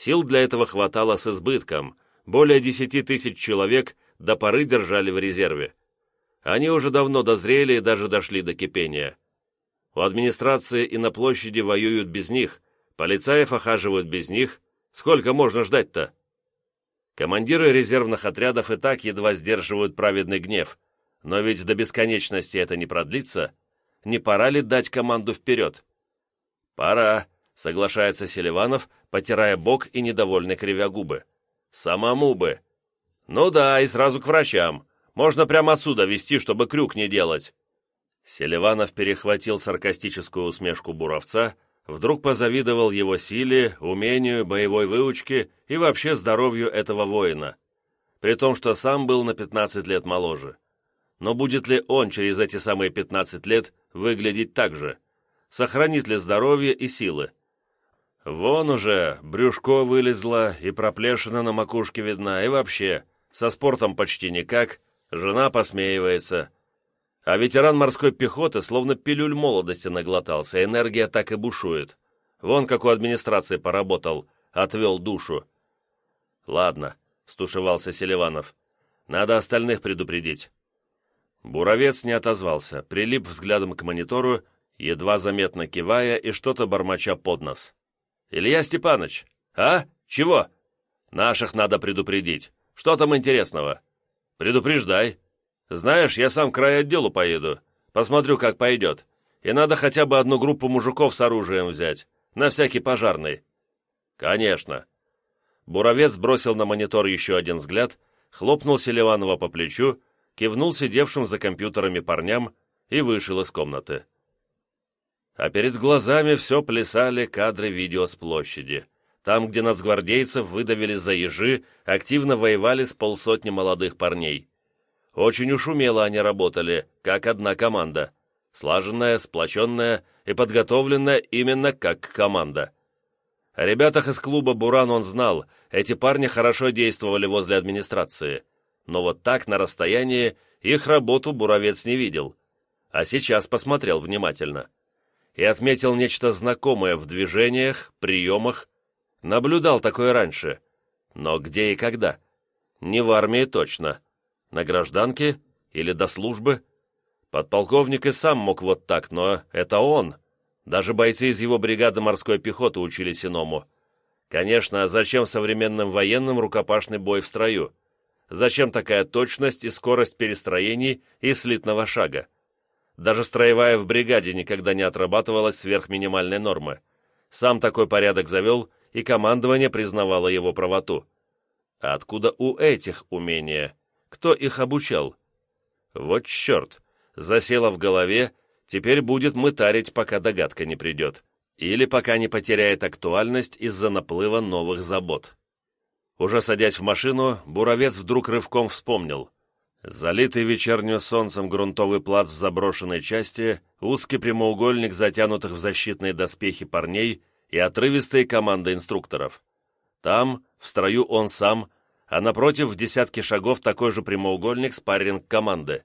Сил для этого хватало с избытком, более 10 тысяч человек до поры держали в резерве. Они уже давно дозрели и даже дошли до кипения. У администрации и на площади воюют без них, полицаев охаживают без них. Сколько можно ждать-то? Командиры резервных отрядов и так едва сдерживают праведный гнев, но ведь до бесконечности это не продлится – не пора ли дать команду вперед? «Пора», — соглашается Селиванов, потирая бок и недовольно кривя губы. «Самому бы». «Ну да, и сразу к врачам. Можно прямо отсюда вести, чтобы крюк не делать». Селиванов перехватил саркастическую усмешку Буровца, вдруг позавидовал его силе, умению, боевой выучке и вообще здоровью этого воина, при том, что сам был на 15 лет моложе. Но будет ли он через эти самые 15 лет выглядеть так же? Сохранит ли здоровье и силы? Вон уже брюшко вылезло, и проплешина на макушке видна, и вообще, со спортом почти никак, жена посмеивается. А ветеран морской пехоты словно пилюль молодости наглотался, энергия так и бушует. Вон как у администрации поработал, отвел душу. «Ладно», — стушевался Селиванов, — «надо остальных предупредить. Буровец не отозвался, прилип взглядом к монитору, едва заметно кивая и что-то бормоча под нос. «Илья Степанович, а? Чего?» «Наших надо предупредить. Что там интересного?» «Предупреждай. Знаешь, я сам к райотделу поеду. Посмотрю, как пойдет. И надо хотя бы одну группу мужиков с оружием взять. На всякий пожарный». «Конечно». Буровец бросил на монитор еще один взгляд, хлопнул Селиванова по плечу, кивнул сидевшим за компьютерами парням и вышел из комнаты. А перед глазами все плясали кадры видео с площади. Там, где нацгвардейцев выдавили за ежи, активно воевали с полсотни молодых парней. Очень уж умело они работали, как одна команда. слаженная, сплоченная и подготовленная именно как команда. О ребятах из клуба «Буран» он знал, эти парни хорошо действовали возле администрации, но вот так, на расстоянии, их работу Буровец не видел, а сейчас посмотрел внимательно и отметил нечто знакомое в движениях, приемах, наблюдал такое раньше, но где и когда? Не в армии точно. На гражданке или до службы? Подполковник и сам мог вот так, но это он. Даже бойцы из его бригады морской пехоты учились иному. Конечно, зачем современным военным рукопашный бой в строю? Зачем такая точность и скорость перестроений и слитного шага? Даже строевая в бригаде никогда не отрабатывалась сверх минимальной нормы. Сам такой порядок завел, и командование признавало его правоту. А откуда у этих умения? Кто их обучал? Вот черт! Засело в голове, теперь будет мытарить, пока догадка не придет. Или пока не потеряет актуальность из-за наплыва новых забот. Уже садясь в машину, Буровец вдруг рывком вспомнил. Залитый вечерним солнцем грунтовый плац в заброшенной части, узкий прямоугольник затянутых в защитные доспехи парней и отрывистые команды инструкторов. Там, в строю он сам, а напротив в десятке шагов такой же прямоугольник спарринг команды.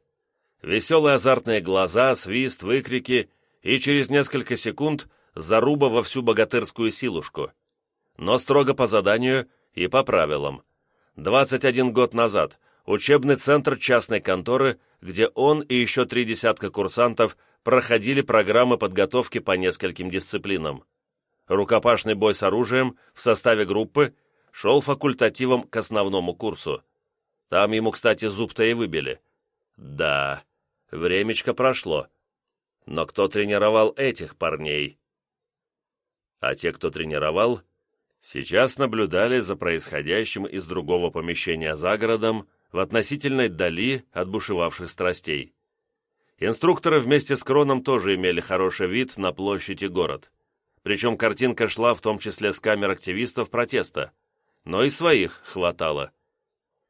Веселые азартные глаза, свист, выкрики и через несколько секунд заруба во всю богатырскую силушку. Но строго по заданию и по правилам. 21 год назад учебный центр частной конторы, где он и еще три десятка курсантов проходили программы подготовки по нескольким дисциплинам. Рукопашный бой с оружием в составе группы шел факультативом к основному курсу. Там ему, кстати, зуб-то и выбили. Да, времечко прошло. Но кто тренировал этих парней? А те, кто тренировал, сейчас наблюдали за происходящим из другого помещения за городом в относительной дали от бушевавших страстей. Инструкторы вместе с Кроном тоже имели хороший вид на площадь и город. Причем картинка шла в том числе с камер активистов протеста, но и своих хватало.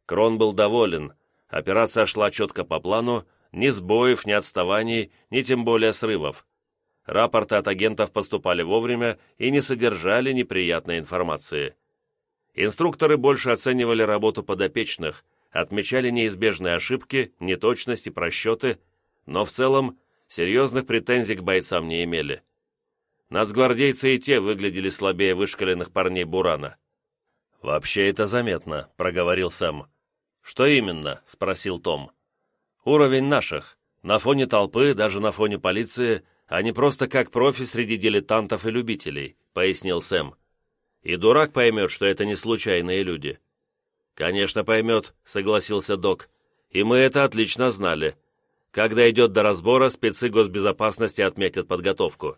Крон был доволен, операция шла четко по плану, ни сбоев, ни отставаний, ни тем более срывов. Рапорты от агентов поступали вовремя и не содержали неприятной информации. Инструкторы больше оценивали работу подопечных, отмечали неизбежные ошибки, неточности, просчеты, но в целом серьезных претензий к бойцам не имели. Нацгвардейцы и те выглядели слабее вышкаленных парней Бурана. «Вообще это заметно», — проговорил Сэм. «Что именно?» — спросил Том. «Уровень наших. На фоне толпы, даже на фоне полиции, они просто как профи среди дилетантов и любителей», — пояснил Сэм. «И дурак поймет, что это не случайные люди». «Конечно поймет», — согласился док. «И мы это отлично знали. Когда идет до разбора, спецы госбезопасности отметят подготовку.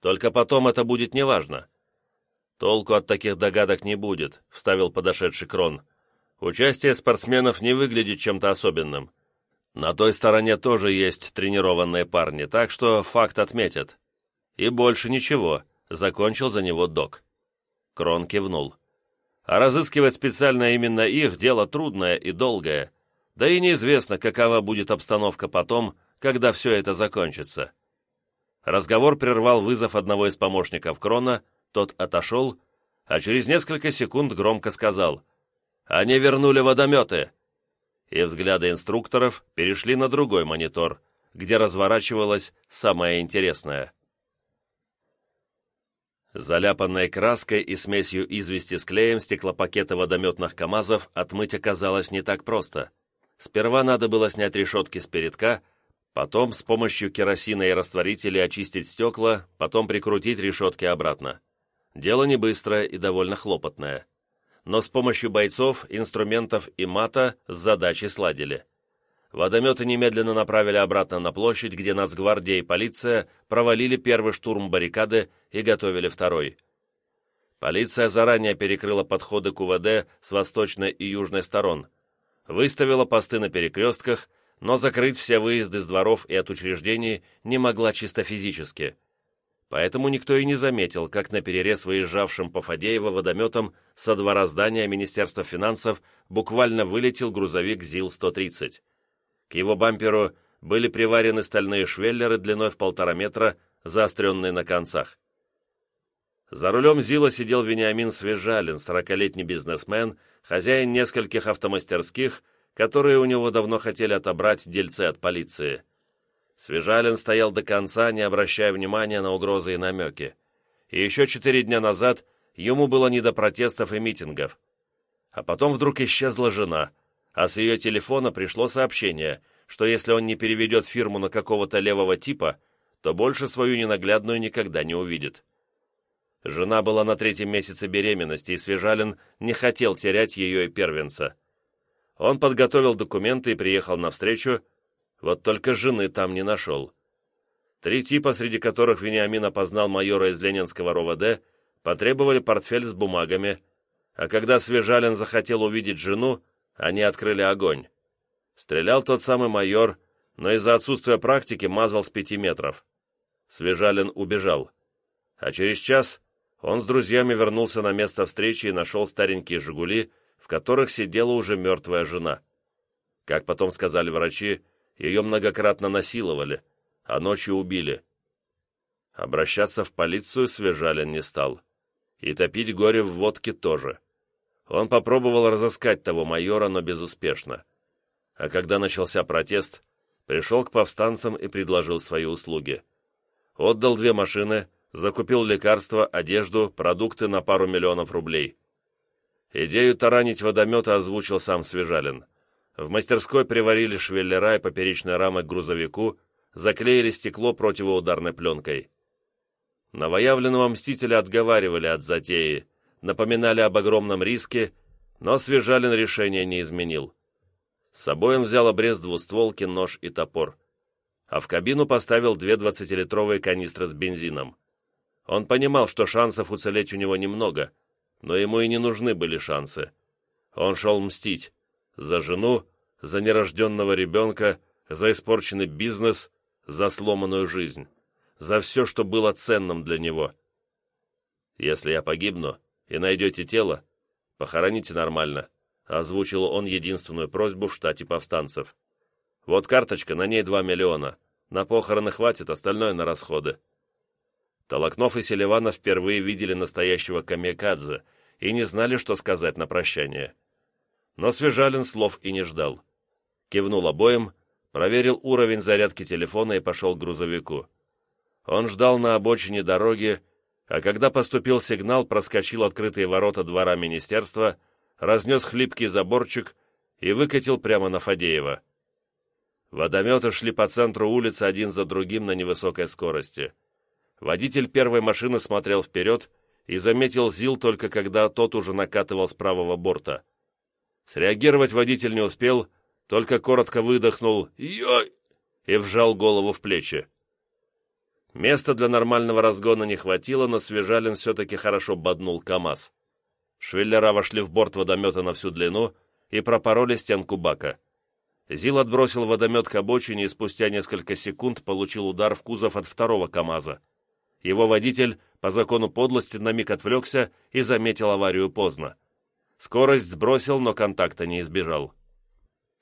Только потом это будет неважно». «Толку от таких догадок не будет», — вставил подошедший Крон. «Участие спортсменов не выглядит чем-то особенным. На той стороне тоже есть тренированные парни, так что факт отметят». «И больше ничего», — закончил за него док. Крон кивнул. «А разыскивать специально именно их дело трудное и долгое. Да и неизвестно, какова будет обстановка потом, когда все это закончится». Разговор прервал вызов одного из помощников Крона, тот отошел, а через несколько секунд громко сказал «Они вернули водометы!» И взгляды инструкторов перешли на другой монитор, где разворачивалось самое интересное. Заляпанной краской и смесью извести с клеем стеклопакеты водометных КАМАЗов отмыть оказалось не так просто. Сперва надо было снять решетки с передка, Потом с помощью керосина и растворителя очистить стекла, потом прикрутить решетки обратно. Дело не быстрое и довольно хлопотное. Но с помощью бойцов, инструментов и мата с задачей сладили. Водометы немедленно направили обратно на площадь, где нацгвардия и полиция провалили первый штурм баррикады и готовили второй. Полиция заранее перекрыла подходы к УВД с восточной и южной сторон, выставила посты на перекрестках но закрыть все выезды с дворов и от учреждений не могла чисто физически. Поэтому никто и не заметил, как на перерез выезжавшим по Фадеево водометом со двора здания Министерства финансов буквально вылетел грузовик ЗИЛ-130. К его бамперу были приварены стальные швеллеры длиной в полтора метра, заостренные на концах. За рулем Зила сидел Вениамин Свежалин, сорокалетний бизнесмен, хозяин нескольких автомастерских, которые у него давно хотели отобрать дельцы от полиции. Свежалин стоял до конца, не обращая внимания на угрозы и намеки. И еще четыре дня назад ему было не до протестов и митингов. А потом вдруг исчезла жена, а с ее телефона пришло сообщение, что если он не переведет фирму на какого-то левого типа, то больше свою ненаглядную никогда не увидит. Жена была на третьем месяце беременности, и Свежалин не хотел терять ее и первенца. Он подготовил документы и приехал навстречу, вот только жены там не нашел. Три типа, среди которых Вениамин опознал майора из Ленинского РОВД, потребовали портфель с бумагами, а когда Свежалин захотел увидеть жену, они открыли огонь. Стрелял тот самый майор, но из-за отсутствия практики мазал с пяти метров. Свежалин убежал. А через час он с друзьями вернулся на место встречи и нашел старенькие «Жигули», в которых сидела уже мертвая жена. Как потом сказали врачи, ее многократно насиловали, а ночью убили. Обращаться в полицию Свежалин не стал. И топить горе в водке тоже. Он попробовал разыскать того майора, но безуспешно. А когда начался протест, пришел к повстанцам и предложил свои услуги. Отдал две машины, закупил лекарства, одежду, продукты на пару миллионов рублей. Идею таранить водометы озвучил сам Свежалин. В мастерской приварили швеллера и поперечной рамы к грузовику, заклеили стекло противоударной пленкой. Новоявленного мстителя отговаривали от затеи, напоминали об огромном риске, но Свежалин решение не изменил. С собой он взял обрез двустволки, нож и топор. А в кабину поставил две двадцатилитровые канистры с бензином. Он понимал, что шансов уцелеть у него немного, но ему и не нужны были шансы. Он шел мстить. За жену, за нерожденного ребенка, за испорченный бизнес, за сломанную жизнь. За все, что было ценным для него. Если я погибну и найдете тело, похороните нормально, озвучил он единственную просьбу в штате повстанцев. Вот карточка, на ней два миллиона. На похороны хватит, остальное на расходы. Толокнов и Селиванов впервые видели настоящего камикадзе и не знали, что сказать на прощание. Но Свежалин слов и не ждал. Кивнул обоим, проверил уровень зарядки телефона и пошел к грузовику. Он ждал на обочине дороги, а когда поступил сигнал, проскочил открытые ворота двора министерства, разнес хлипкий заборчик и выкатил прямо на Фадеева. Водометы шли по центру улицы один за другим на невысокой скорости. Водитель первой машины смотрел вперед и заметил ЗИЛ только когда тот уже накатывал с правого борта. Среагировать водитель не успел, только коротко выдохнул «Йой!» и вжал голову в плечи. Места для нормального разгона не хватило, но Свежалин все-таки хорошо боднул КАМАЗ. Швеллера вошли в борт водомета на всю длину и пропороли стенку бака. Зил отбросил водомет к обочине и спустя несколько секунд получил удар в кузов от второго КАМАЗа. Его водитель по закону подлости на миг отвлекся и заметил аварию поздно. Скорость сбросил, но контакта не избежал.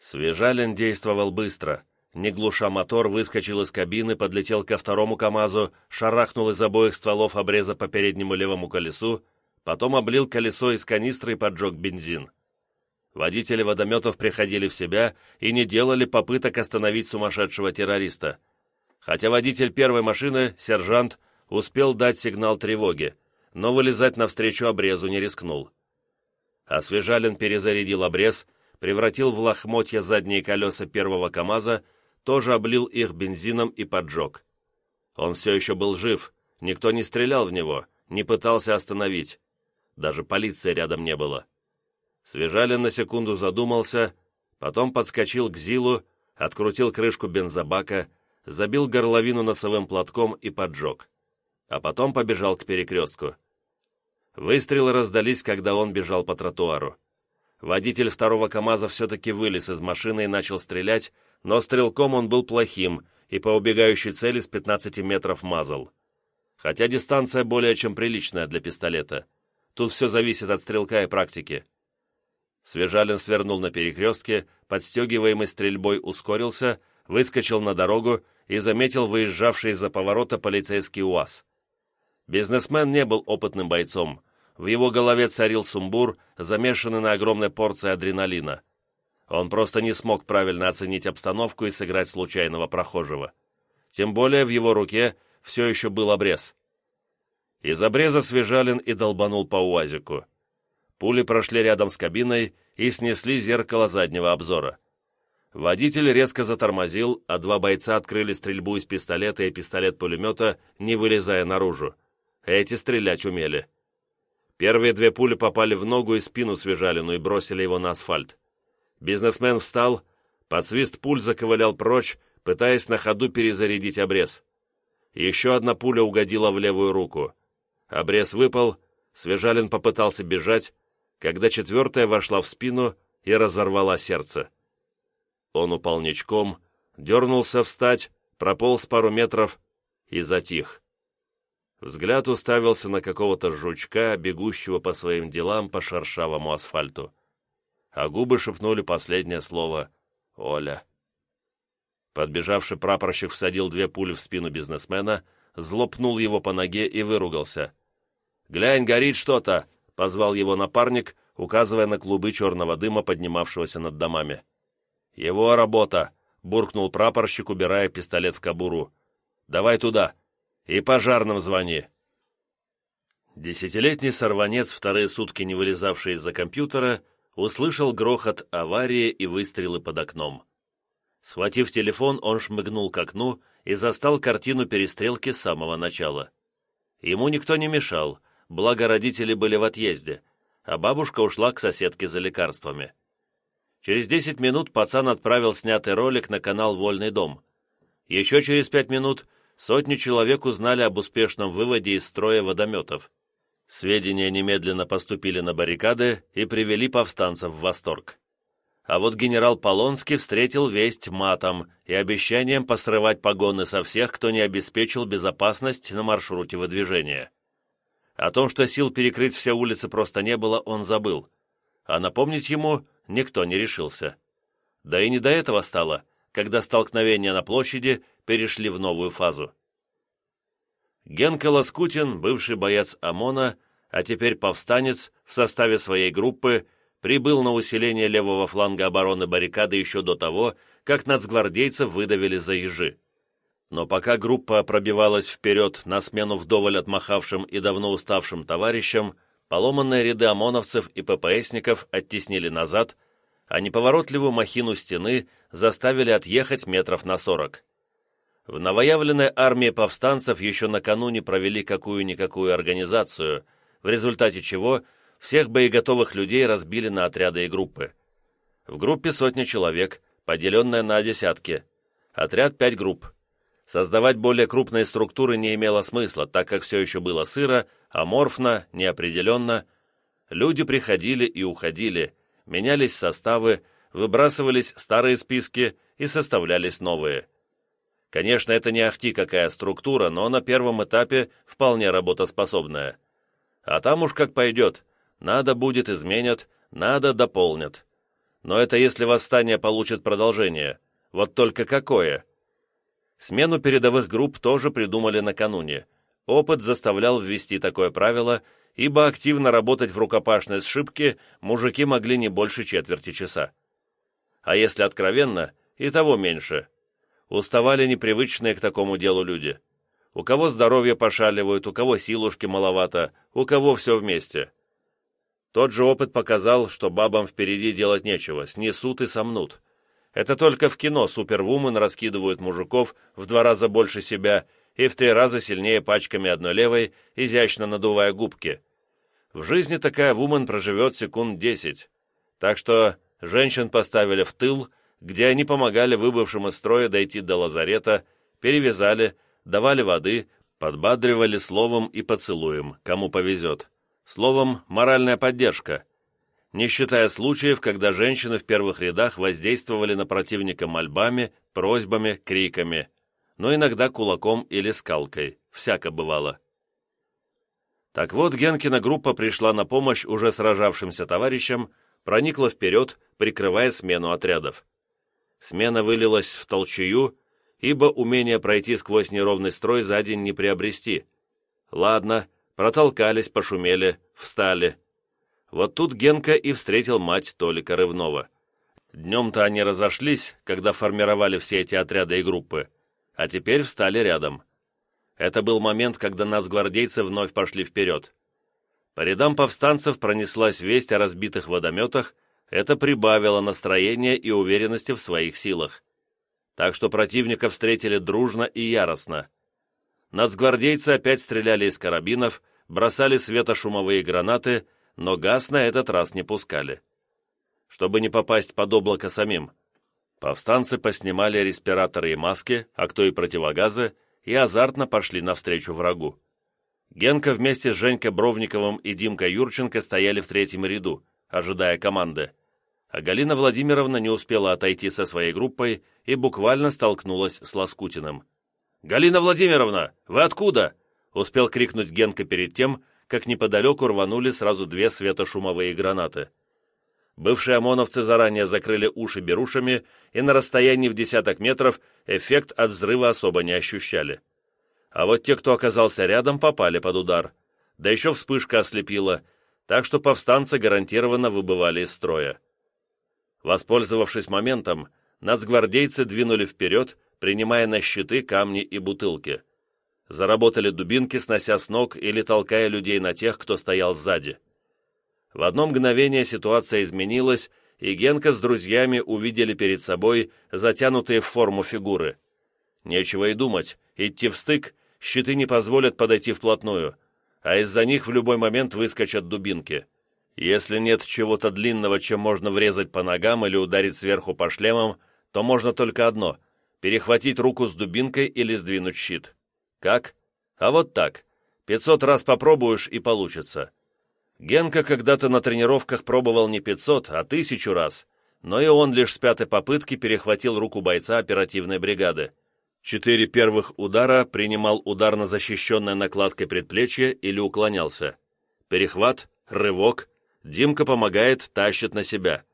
Свежалин действовал быстро. Не глуша мотор, выскочил из кабины, подлетел ко второму КАМАЗу, шарахнул из обоих стволов обреза по переднему левому колесу, потом облил колесо из канистры и поджег бензин. Водители водометов приходили в себя и не делали попыток остановить сумасшедшего террориста. Хотя водитель первой машины, сержант, успел дать сигнал тревоги, но вылезать навстречу обрезу не рискнул. Освежалин перезарядил обрез, превратил в лохмотья задние колеса первого КАМАЗа, тоже облил их бензином и поджег. Он все еще был жив, никто не стрелял в него, не пытался остановить. Даже полиции рядом не было. Свежалин на секунду задумался, потом подскочил к Зилу, открутил крышку бензобака, забил горловину носовым платком и поджег. А потом побежал к перекрестку. Выстрелы раздались, когда он бежал по тротуару. Водитель второго КАМАЗа все-таки вылез из машины и начал стрелять, но стрелком он был плохим и по убегающей цели с 15 метров мазал. Хотя дистанция более чем приличная для пистолета. Тут все зависит от стрелка и практики. Свежалин свернул на перекрестке, подстегиваемый стрельбой ускорился, выскочил на дорогу и заметил выезжавший из-за поворота полицейский УАЗ. Бизнесмен не был опытным бойцом. В его голове царил сумбур, замешанный на огромной порции адреналина. Он просто не смог правильно оценить обстановку и сыграть случайного прохожего. Тем более в его руке все еще был обрез. Из обреза Свежалин и долбанул по УАЗику. Пули прошли рядом с кабиной и снесли зеркало заднего обзора. Водитель резко затормозил, а два бойца открыли стрельбу из пистолета и пистолет-пулемета, не вылезая наружу. Эти стрелять умели. Первые две пули попали в ногу и спину Свежалину и бросили его на асфальт. Бизнесмен встал, под свист пуль заковылял прочь, пытаясь на ходу перезарядить обрез. Еще одна пуля угодила в левую руку. Обрез выпал, Свежалин попытался бежать, когда четвертая вошла в спину и разорвала сердце. Он упал ничком, дернулся встать, прополз пару метров и затих. Взгляд уставился на какого-то жучка, бегущего по своим делам по шершавому асфальту. А губы шепнули последнее слово «Оля». Подбежавший прапорщик всадил две пули в спину бизнесмена, злопнул его по ноге и выругался. «Глянь, горит что-то!» — позвал его напарник, указывая на клубы черного дыма, поднимавшегося над домами. «Его работа!» — буркнул прапорщик, убирая пистолет в кобуру. «Давай туда!» И пожарным звони!» Десятилетний сорванец, вторые сутки не вылезавший из-за компьютера, услышал грохот аварии и выстрелы под окном. Схватив телефон, он шмыгнул к окну и застал картину перестрелки с самого начала. Ему никто не мешал, благо родители были в отъезде, а бабушка ушла к соседке за лекарствами. Через десять минут пацан отправил снятый ролик на канал «Вольный дом». Еще через пять минут сотни человек узнали об успешном выводе из строя водометов. Сведения немедленно поступили на баррикады и привели повстанцев в восторг. А вот генерал Полонский встретил весть матом и обещанием посрывать погоны со всех, кто не обеспечил безопасность на маршруте выдвижения. О том, что сил перекрыть все улицы просто не было, он забыл. А напомнить ему никто не решился. Да и не до этого стало, когда столкновения на площади перешли в новую фазу. Генка Лоскутин, бывший боец ОМОНа, а теперь повстанец, в составе своей группы, прибыл на усиление левого фланга обороны баррикады еще до того, как нацгвардейцев выдавили за ежи. Но пока группа пробивалась вперед на смену вдоволь отмахавшим и давно уставшим товарищам, поломанные ряды ОМОНовцев и ППСников оттеснили назад, а неповоротливую махину стены заставили отъехать метров на сорок. В новоявленной армии повстанцев еще накануне провели какую-никакую организацию, в результате чего всех боеготовых людей разбили на отряды и группы. В группе сотня человек, поделенная на десятки. Отряд пять групп. Создавать более крупные структуры не имело смысла, так как все еще было сыро, аморфно, неопределенно. Люди приходили и уходили, менялись составы, выбрасывались старые списки и составлялись новые. Конечно, это не ахти какая структура, но на первом этапе вполне работоспособная. А там уж как пойдет. Надо будет изменят, надо дополнят. Но это если восстание получит продолжение. Вот только какое? Смену передовых групп тоже придумали накануне. Опыт заставлял ввести такое правило, ибо активно работать в рукопашной сшибке мужики могли не больше четверти часа. А если откровенно, и того меньше – Уставали непривычные к такому делу люди. У кого здоровье пошаливают, у кого силушки маловато, у кого все вместе. Тот же опыт показал, что бабам впереди делать нечего, снесут и сомнут. Это только в кино супервумен раскидывают мужиков в два раза больше себя и в три раза сильнее пачками одной левой, изящно надувая губки. В жизни такая вумен проживет секунд десять. Так что женщин поставили в тыл – где они помогали выбывшим из строя дойти до лазарета, перевязали, давали воды, подбадривали словом и поцелуем, кому повезет. Словом, моральная поддержка. Не считая случаев, когда женщины в первых рядах воздействовали на противника мольбами, просьбами, криками, но иногда кулаком или скалкой, всяко бывало. Так вот, Генкина группа пришла на помощь уже сражавшимся товарищам, проникла вперед, прикрывая смену отрядов. Смена вылилась в толчую, ибо умение пройти сквозь неровный строй за день не приобрести. Ладно, протолкались, пошумели, встали. Вот тут Генка и встретил мать Толика Рывнова. Днем-то они разошлись, когда формировали все эти отряды и группы, а теперь встали рядом. Это был момент, когда нацгвардейцы вновь пошли вперед. По рядам повстанцев пронеслась весть о разбитых водометах, это прибавило настроения и уверенности в своих силах. Так что противника встретили дружно и яростно. Нацгвардейцы опять стреляли из карабинов, бросали светошумовые гранаты, но газ на этот раз не пускали. Чтобы не попасть под облако самим, повстанцы поснимали респираторы и маски, а кто и противогазы, и азартно пошли навстречу врагу. Генка вместе с Женькой Бровниковым и Димкой Юрченко стояли в третьем ряду, ожидая команды. А Галина Владимировна не успела отойти со своей группой и буквально столкнулась с Лоскутиным. «Галина Владимировна, вы откуда?» успел крикнуть Генка перед тем, как неподалеку рванули сразу две светошумовые гранаты. Бывшие ОМОНовцы заранее закрыли уши берушами и на расстоянии в десяток метров эффект от взрыва особо не ощущали. А вот те, кто оказался рядом, попали под удар. Да еще вспышка ослепила, так что повстанцы гарантированно выбывали из строя. Воспользовавшись моментом, нацгвардейцы двинули вперед, принимая на щиты камни и бутылки. Заработали дубинки, снося с ног или толкая людей на тех, кто стоял сзади. В одно мгновение ситуация изменилась, и Генка с друзьями увидели перед собой затянутые в форму фигуры. Нечего и думать, идти в стык щиты не позволят подойти вплотную, а из-за них в любой момент выскочат дубинки. Если нет чего-то длинного, чем можно врезать по ногам или ударить сверху по шлемам, то можно только одно — перехватить руку с дубинкой или сдвинуть щит. Как? А вот так. Пятьсот раз попробуешь и получится. Генка когда-то на тренировках пробовал не пятьсот, а тысячу раз, но и он лишь с пятой попытки перехватил руку бойца оперативной бригады. Четыре первых удара принимал удар на защищенное накладкой предплечье или уклонялся. Перехват, рывок. Димка помогает, тащит на себя.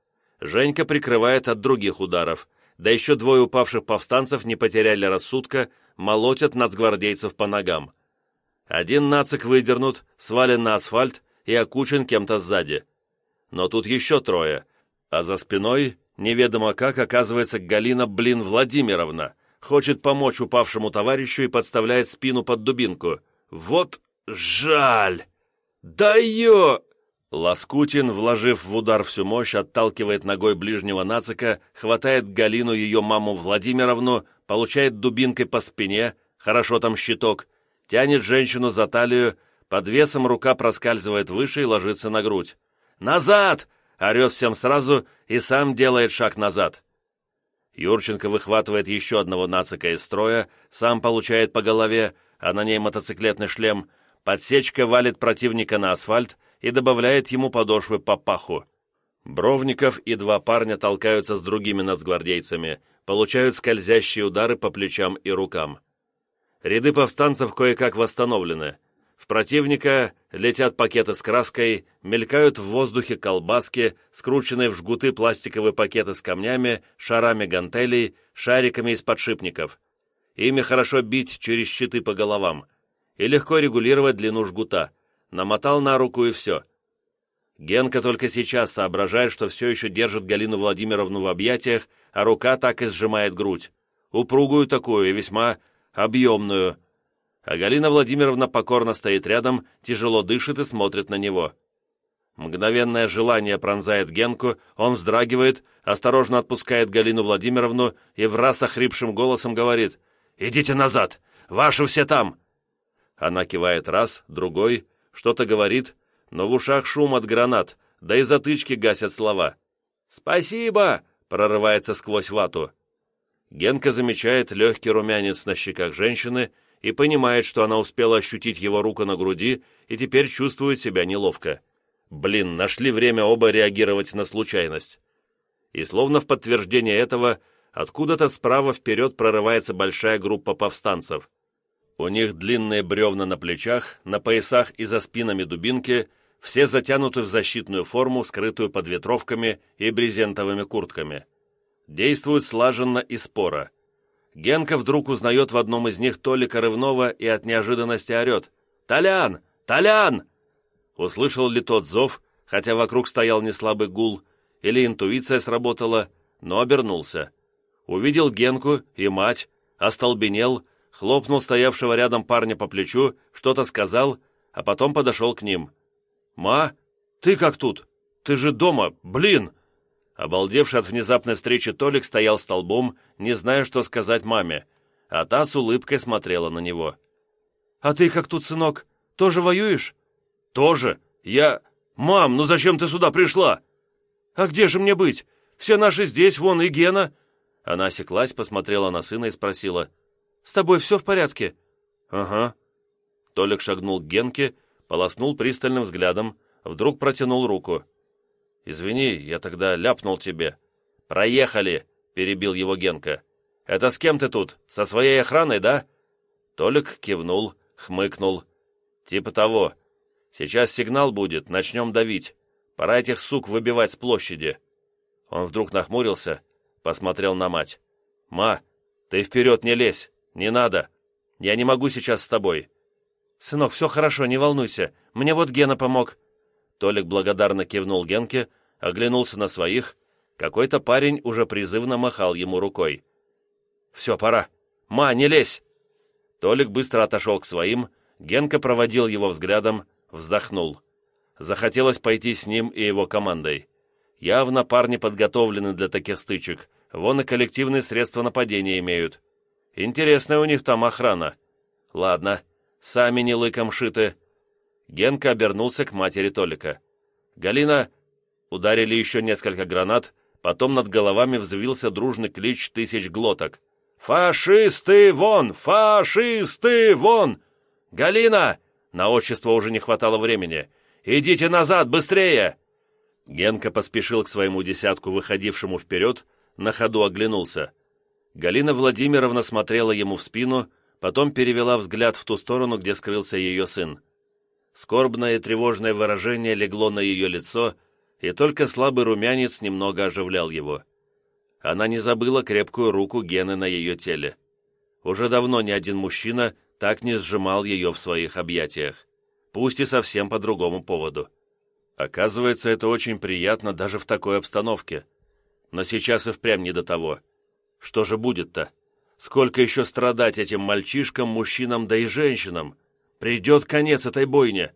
Женька прикрывает от других ударов. Да еще двое упавших повстанцев не потеряли рассудка, молотят нацгвардейцев по ногам. Один нацик выдернут, свален на асфальт и окучен кем-то сзади. Но тут еще трое, а за спиной, неведомо как, оказывается Галина, блин, Владимировна, хочет помочь упавшему товарищу и подставляет спину под дубинку. Вот жаль! Да ё... Лоскутин, вложив в удар всю мощь, отталкивает ногой ближнего нацика, хватает Галину, ее маму Владимировну, получает дубинкой по спине, хорошо там щиток, тянет женщину за талию, под весом рука проскальзывает выше и ложится на грудь. «Назад!» — орет всем сразу и сам делает шаг назад. Юрченко выхватывает еще одного нацика из строя, сам получает по голове, а на ней мотоциклетный шлем, подсечка валит противника на асфальт и добавляет ему подошвы по паху. Бровников и два парня толкаются с другими нацгвардейцами, получают скользящие удары по плечам и рукам. Ряды повстанцев кое-как восстановлены. В противника летят пакеты с краской, мелькают в воздухе колбаски, скрученные в жгуты пластиковые пакеты с камнями, шарами гантелей, шариками из подшипников. Ими хорошо бить через щиты по головам. И легко регулировать длину жгута. Намотал на руку и все. Генка только сейчас соображает, что все еще держит Галину Владимировну в объятиях, а рука так и сжимает грудь. Упругую такую и весьма объемную – а Галина Владимировна покорно стоит рядом, тяжело дышит и смотрит на него. Мгновенное желание пронзает Генку, он вздрагивает, осторожно отпускает Галину Владимировну и в раз охрипшим голосом говорит «Идите назад! Ваши все там!» Она кивает раз, другой, что-то говорит, но в ушах шум от гранат, да и затычки гасят слова. «Спасибо!» — прорывается сквозь вату. Генка замечает легкий румянец на щеках женщины и понимает, что она успела ощутить его руку на груди и теперь чувствует себя неловко. Блин, нашли время оба реагировать на случайность. И словно в подтверждение этого, откуда-то справа вперед прорывается большая группа повстанцев. У них длинные бревна на плечах, на поясах и за спинами дубинки, все затянуты в защитную форму, скрытую под ветровками и брезентовыми куртками. Действуют слаженно и споро. Генка вдруг узнает в одном из них Толика Рывнова и от неожиданности орет. «Толян! Толян!» Услышал ли тот зов, хотя вокруг стоял неслабый гул, или интуиция сработала, но обернулся. Увидел Генку и мать, остолбенел, хлопнул стоявшего рядом парня по плечу, что-то сказал, а потом подошел к ним. «Ма, ты как тут? Ты же дома, блин!» Обалдевший от внезапной встречи Толик стоял столбом, не зная, что сказать маме, а та с улыбкой смотрела на него. «А ты как тут, сынок? Тоже воюешь?» «Тоже? Я... Мам, ну зачем ты сюда пришла?» «А где же мне быть? Все наши здесь, вон и Гена». Она осеклась, посмотрела на сына и спросила. «С тобой все в порядке?» «Ага». Толик шагнул к Генке, полоснул пристальным взглядом, вдруг протянул руку. «Извини, я тогда ляпнул тебе». «Проехали!» — перебил его Генка. «Это с кем ты тут? Со своей охраной, да?» Толик кивнул, хмыкнул. «Типа того. Сейчас сигнал будет, начнем давить. Пора этих сук выбивать с площади». Он вдруг нахмурился, посмотрел на мать. «Ма, ты вперед не лезь, не надо. Я не могу сейчас с тобой». «Сынок, все хорошо, не волнуйся. Мне вот Гена помог. Толик благодарно кивнул Генке, оглянулся на своих. Какой-то парень уже призывно махал ему рукой. «Все, пора. Ма, не лезь!» Толик быстро отошел к своим, Генка проводил его взглядом, вздохнул. Захотелось пойти с ним и его командой. Явно парни подготовлены для таких стычек, вон и коллективные средства нападения имеют. Интересная у них там охрана. Ладно, сами не лыком шиты, Генка обернулся к матери Толика. «Галина!» Ударили еще несколько гранат, потом над головами взвился дружный клич тысяч глоток. «Фашисты вон! Фашисты вон!» «Галина!» На отчество уже не хватало времени. «Идите назад, быстрее!» Генка поспешил к своему десятку, выходившему вперед, на ходу оглянулся. Галина Владимировна смотрела ему в спину, потом перевела взгляд в ту сторону, где скрылся ее сын. Скорбное и тревожное выражение легло на ее лицо, и только слабый румянец немного оживлял его. Она не забыла крепкую руку Гены на ее теле. Уже давно ни один мужчина так не сжимал ее в своих объятиях, пусть и совсем по другому поводу. Оказывается, это очень приятно даже в такой обстановке. Но сейчас и впрямь не до того. Что же будет-то? Сколько еще страдать этим мальчишкам, мужчинам, да и женщинам? Придет конец этой бойне!»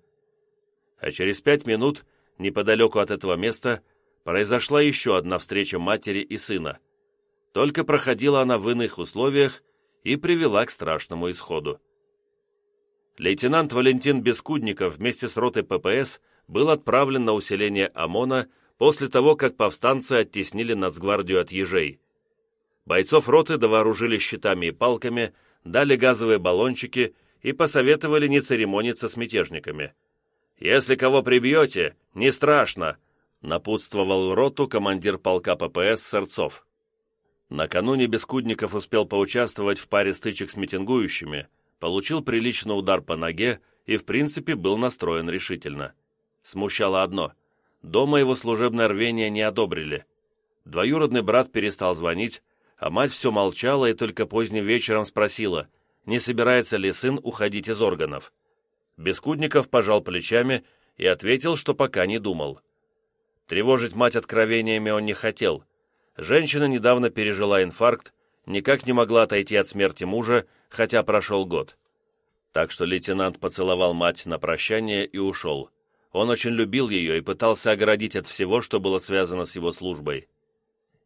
А через пять минут, неподалеку от этого места, произошла еще одна встреча матери и сына. Только проходила она в иных условиях и привела к страшному исходу. Лейтенант Валентин Бескудников вместе с ротой ППС был отправлен на усиление ОМОНа после того, как повстанцы оттеснили нацгвардию от ежей. Бойцов роты довооружили щитами и палками, дали газовые баллончики и посоветовали не церемониться с мятежниками. «Если кого прибьете, не страшно», напутствовал роту командир полка ППС Сырцов. Накануне Бескудников успел поучаствовать в паре стычек с митингующими, получил приличный удар по ноге и, в принципе, был настроен решительно. Смущало одно – дома его служебное рвение не одобрили. Двоюродный брат перестал звонить, а мать все молчала и только поздним вечером спросила – не собирается ли сын уходить из органов. Бескудников пожал плечами и ответил, что пока не думал. Тревожить мать откровениями он не хотел. Женщина недавно пережила инфаркт, никак не могла отойти от смерти мужа, хотя прошел год. Так что лейтенант поцеловал мать на прощание и ушел. Он очень любил ее и пытался оградить от всего, что было связано с его службой.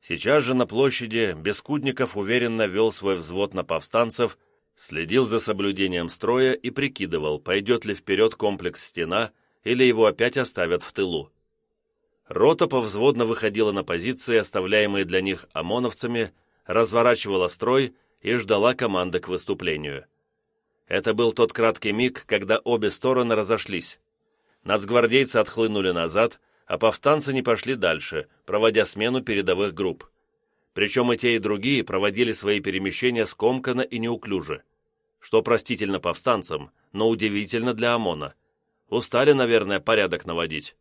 Сейчас же на площади Бескудников уверенно вел свой взвод на повстанцев, Следил за соблюдением строя и прикидывал, пойдет ли вперед комплекс «Стена» или его опять оставят в тылу. Рота повзводно выходила на позиции, оставляемые для них ОМОНовцами, разворачивала строй и ждала команды к выступлению. Это был тот краткий миг, когда обе стороны разошлись. Нацгвардейцы отхлынули назад, а повстанцы не пошли дальше, проводя смену передовых групп. Причем и те, и другие проводили свои перемещения скомканно и неуклюже что простительно повстанцам, но удивительно для ОМОНа. Устали, наверное, порядок наводить.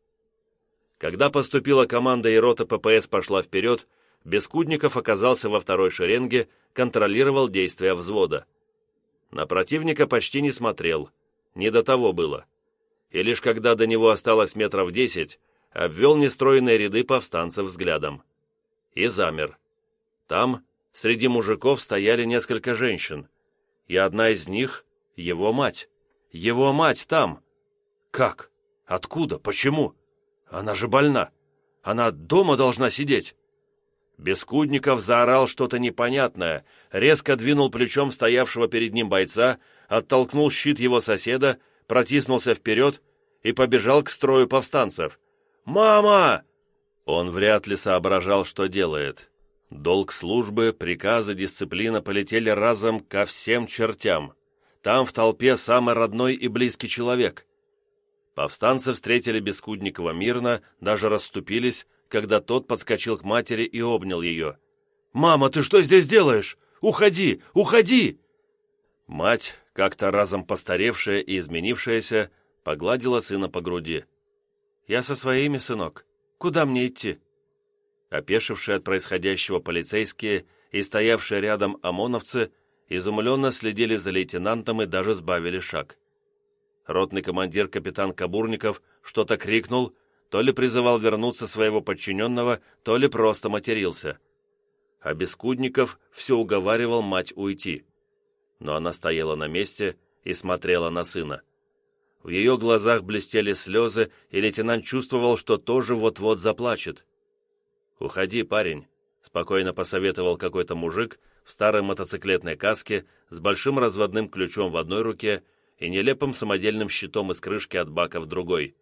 Когда поступила команда и рота ППС пошла вперед, Бескудников оказался во второй шеренге, контролировал действия взвода. На противника почти не смотрел, не до того было. И лишь когда до него осталось метров десять, обвел нестроенные ряды повстанцев взглядом. И замер. Там, среди мужиков, стояли несколько женщин. И одна из них — его мать. Его мать там. Как? Откуда? Почему? Она же больна. Она дома должна сидеть. Бескудников заорал что-то непонятное, резко двинул плечом стоявшего перед ним бойца, оттолкнул щит его соседа, протиснулся вперед и побежал к строю повстанцев. «Мама!» Он вряд ли соображал, что делает. Долг службы, приказы, дисциплина полетели разом ко всем чертям. Там в толпе самый родной и близкий человек. Повстанцы встретили Бескудникова мирно, даже расступились, когда тот подскочил к матери и обнял ее. «Мама, ты что здесь делаешь? Уходи! Уходи!» Мать, как-то разом постаревшая и изменившаяся, погладила сына по груди. «Я со своими, сынок. Куда мне идти?» Опешившие от происходящего полицейские и стоявшие рядом ОМОНовцы изумленно следили за лейтенантом и даже сбавили шаг. Ротный командир капитан Кабурников что-то крикнул, то ли призывал вернуться своего подчиненного, то ли просто матерился. А Бескудников все уговаривал мать уйти. Но она стояла на месте и смотрела на сына. В ее глазах блестели слезы, и лейтенант чувствовал, что тоже вот-вот заплачет. «Уходи, парень», — спокойно посоветовал какой-то мужик в старой мотоциклетной каске с большим разводным ключом в одной руке и нелепым самодельным щитом из крышки от бака в другой.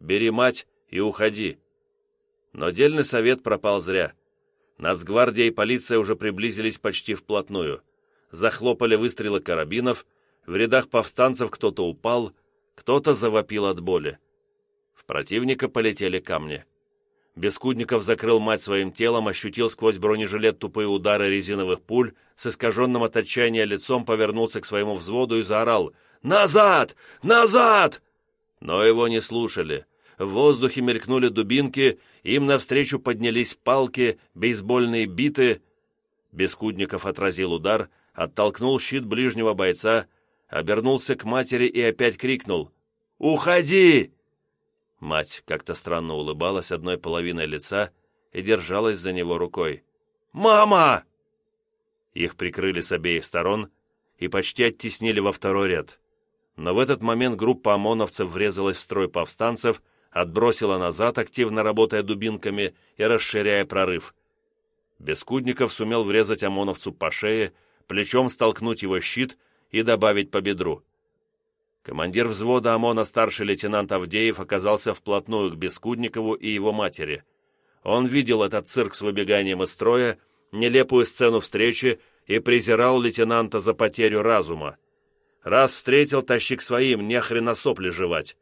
«Бери мать и уходи». Но дельный совет пропал зря. Нацгвардия и полиция уже приблизились почти вплотную. Захлопали выстрелы карабинов, в рядах повстанцев кто-то упал, кто-то завопил от боли. В противника полетели камни. Бескудников закрыл мать своим телом, ощутил сквозь бронежилет тупые удары резиновых пуль, с искаженным от отчаяния лицом повернулся к своему взводу и заорал «Назад! Назад!» Но его не слушали. В воздухе мелькнули дубинки, им навстречу поднялись палки, бейсбольные биты. Бескудников отразил удар, оттолкнул щит ближнего бойца, обернулся к матери и опять крикнул «Уходи!» Мать как-то странно улыбалась одной половиной лица и держалась за него рукой. «Мама!» Их прикрыли с обеих сторон и почти оттеснили во второй ряд. Но в этот момент группа ОМОНовцев врезалась в строй повстанцев, отбросила назад, активно работая дубинками и расширяя прорыв. Бескудников сумел врезать ОМОНовцу по шее, плечом столкнуть его щит и добавить по бедру. Командир взвода ОМОНа старший лейтенант Авдеев оказался вплотную к Бескудникову и его матери. Он видел этот цирк с выбеганием из строя, нелепую сцену встречи и презирал лейтенанта за потерю разума. Раз встретил, тащи к своим, не хрена сопли жевать.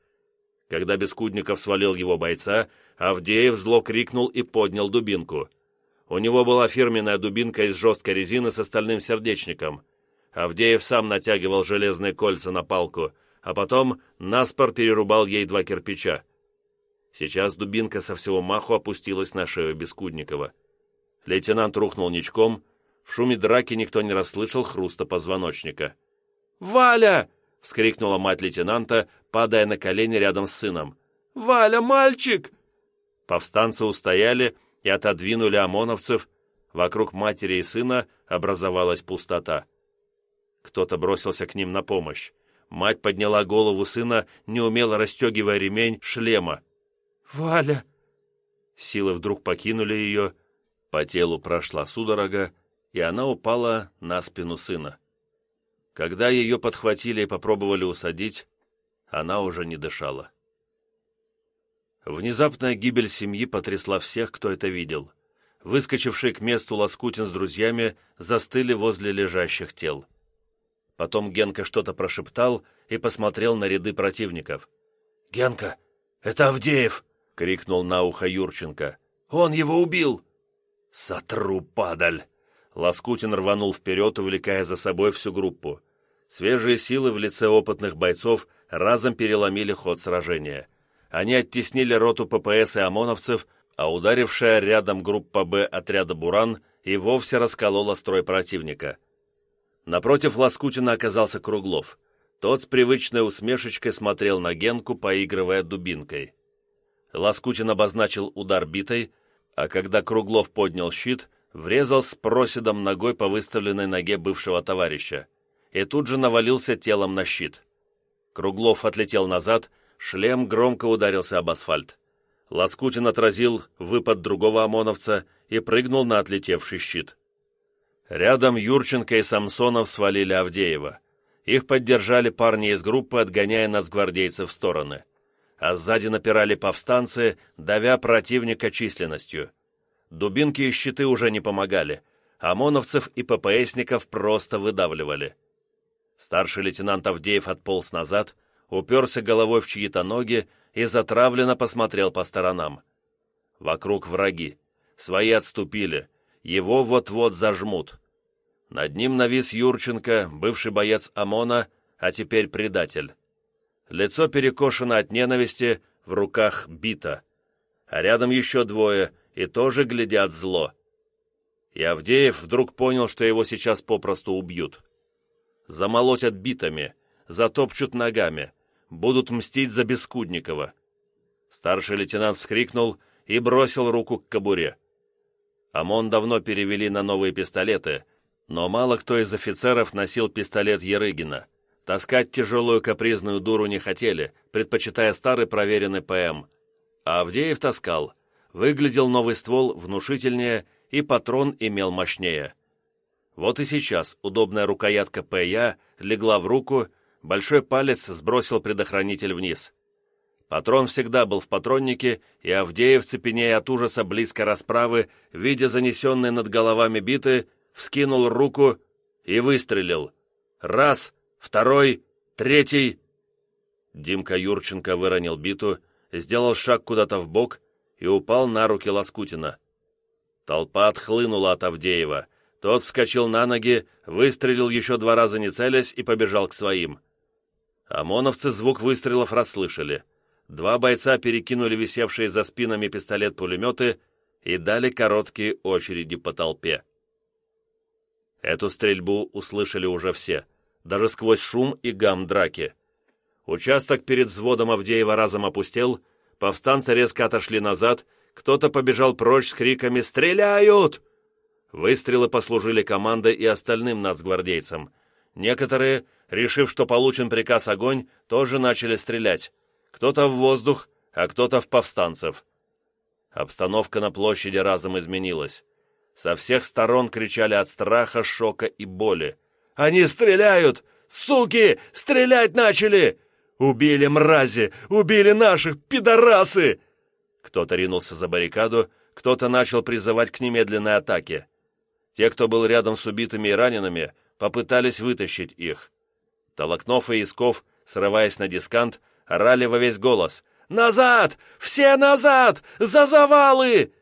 Когда Бескудников свалил его бойца, Авдеев зло крикнул и поднял дубинку. У него была фирменная дубинка из жесткой резины с остальным сердечником. Авдеев сам натягивал железные кольца на палку, а потом наспор перерубал ей два кирпича. Сейчас дубинка со всего маху опустилась на шею Бескудникова. Лейтенант рухнул ничком, в шуме драки никто не расслышал хруста позвоночника. «Валя!» — вскрикнула мать лейтенанта, падая на колени рядом с сыном. «Валя, мальчик!» Повстанцы устояли и отодвинули ОМОНовцев. Вокруг матери и сына образовалась пустота. Кто-то бросился к ним на помощь. Мать подняла голову сына, неумело расстегивая ремень шлема. «Валя!» Силы вдруг покинули ее, по телу прошла судорога, и она упала на спину сына. Когда ее подхватили и попробовали усадить, она уже не дышала. Внезапная гибель семьи потрясла всех, кто это видел. Выскочившие к месту Лоскутин с друзьями застыли возле лежащих тел. Потом Генка что-то прошептал и посмотрел на ряды противников. «Генка, это Авдеев!» — крикнул на ухо Юрченко. «Он его убил!» «Сотру, падаль!» Лоскутин рванул вперед, увлекая за собой всю группу. Свежие силы в лице опытных бойцов разом переломили ход сражения. Они оттеснили роту ППС и ОМОНовцев, а ударившая рядом группа «Б» отряда «Буран» и вовсе расколола строй противника. Напротив Лоскутина оказался Круглов. Тот с привычной усмешечкой смотрел на Генку, поигрывая дубинкой. Лоскутин обозначил удар битой, а когда Круглов поднял щит, врезал с проседом ногой по выставленной ноге бывшего товарища и тут же навалился телом на щит. Круглов отлетел назад, шлем громко ударился об асфальт. Лоскутин отразил выпад другого ОМОНовца и прыгнул на отлетевший щит. Рядом Юрченко и Самсонов свалили Авдеева. Их поддержали парни из группы, отгоняя нацгвардейцев в стороны. А сзади напирали повстанцы, давя противника численностью. Дубинки и щиты уже не помогали. ОМОНовцев и ППСников просто выдавливали. Старший лейтенант Авдеев отполз назад, уперся головой в чьи-то ноги и затравленно посмотрел по сторонам. Вокруг враги. Свои отступили. Его вот-вот зажмут. Над ним навис Юрченко, бывший боец ОМОНа, а теперь предатель. Лицо перекошено от ненависти, в руках бита. А рядом еще двое, и тоже глядят зло. И Авдеев вдруг понял, что его сейчас попросту убьют. Замолотят битами, затопчут ногами, будут мстить за Бескудникова. Старший лейтенант вскрикнул и бросил руку к кобуре. ОМОН давно перевели на новые пистолеты, но мало кто из офицеров носил пистолет Ерыгина. Таскать тяжелую капризную дуру не хотели, предпочитая старый проверенный ПМ. А Авдеев таскал. Выглядел новый ствол внушительнее, и патрон имел мощнее. Вот и сейчас удобная рукоятка ПЯ легла в руку, большой палец сбросил предохранитель вниз. Патрон всегда был в патроннике, и Авдеев, цепенея от ужаса близко расправы, видя занесенные над головами биты, вскинул руку и выстрелил. Раз, второй, третий. Димка Юрченко выронил биту, сделал шаг куда-то в бок и упал на руки Лоскутина. Толпа отхлынула от Авдеева. Тот вскочил на ноги, выстрелил еще два раза не целясь и побежал к своим. ОМОНовцы звук выстрелов расслышали. Два бойца перекинули висевшие за спинами пистолет-пулеметы и дали короткие очереди по толпе. Эту стрельбу услышали уже все, даже сквозь шум и гам драки. Участок перед взводом Авдеева разом опустел, повстанцы резко отошли назад, кто-то побежал прочь с криками «Стреляют!». Выстрелы послужили командой и остальным нацгвардейцам. Некоторые, решив, что получен приказ огонь, тоже начали стрелять кто-то в воздух, а кто-то в повстанцев. Обстановка на площади разом изменилась. Со всех сторон кричали от страха, шока и боли. «Они стреляют! Суки! Стрелять начали! Убили мрази! Убили наших, пидорасы!» Кто-то ринулся за баррикаду, кто-то начал призывать к немедленной атаке. Те, кто был рядом с убитыми и ранеными, попытались вытащить их. Толокнов и Исков, срываясь на дискант, орали во весь голос. «Назад! Все назад! За завалы!»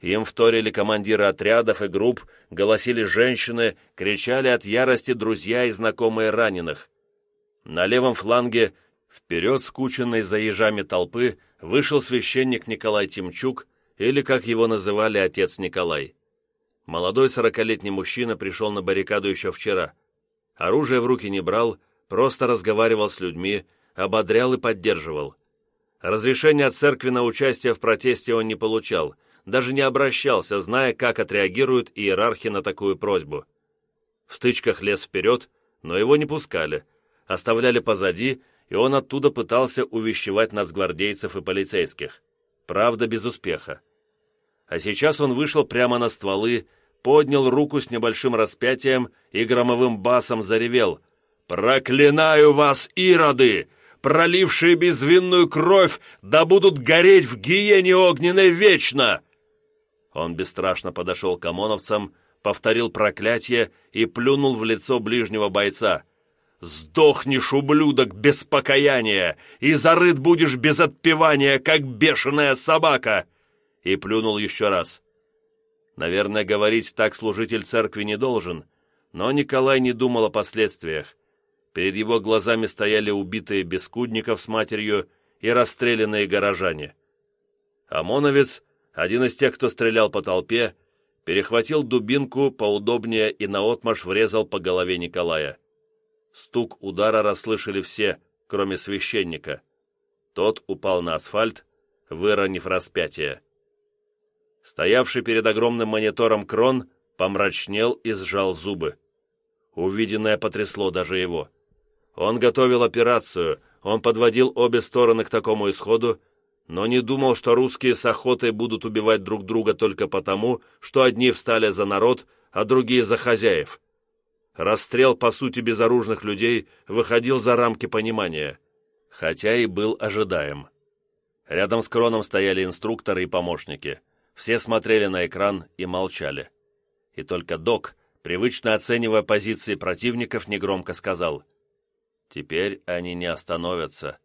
Им вторили командиры отрядов и групп, голосили женщины, кричали от ярости друзья и знакомые раненых. На левом фланге, вперед скученной за ежами толпы, вышел священник Николай Тимчук, или, как его называли, отец Николай. Молодой сорокалетний мужчина пришел на баррикаду еще вчера. Оружие в руки не брал, просто разговаривал с людьми, ободрял и поддерживал. Разрешения от церкви на участие в протесте он не получал, даже не обращался, зная, как отреагируют иерархи на такую просьбу. В стычках лез вперед, но его не пускали, оставляли позади, и он оттуда пытался увещевать нацгвардейцев и полицейских. Правда, без успеха. А сейчас он вышел прямо на стволы, поднял руку с небольшим распятием и громовым басом заревел «Проклинаю вас, ироды! пролившие безвинную кровь, да будут гореть в гиене огненной вечно!» Он бесстрашно подошел к ОМОНовцам, повторил проклятие и плюнул в лицо ближнего бойца. «Сдохнешь, ублюдок, без покаяния, и зарыт будешь без отпевания, как бешеная собака!» И плюнул еще раз. Наверное, говорить так служитель церкви не должен, но Николай не думал о последствиях. Перед его глазами стояли убитые Бескудников с матерью и расстрелянные горожане. ОМОНовец, Один из тех, кто стрелял по толпе, перехватил дубинку поудобнее и наотмашь врезал по голове Николая. Стук удара расслышали все, кроме священника. Тот упал на асфальт, выронив распятие. Стоявший перед огромным монитором Крон помрачнел и сжал зубы. Увиденное потрясло даже его. Он готовил операцию, он подводил обе стороны к такому исходу, но не думал, что русские с охотой будут убивать друг друга только потому, что одни встали за народ, а другие за хозяев. Расстрел, по сути, безоружных людей выходил за рамки понимания, хотя и был ожидаем. Рядом с Кроном стояли инструкторы и помощники. Все смотрели на экран и молчали. И только док, привычно оценивая позиции противников, негромко сказал «Теперь они не остановятся».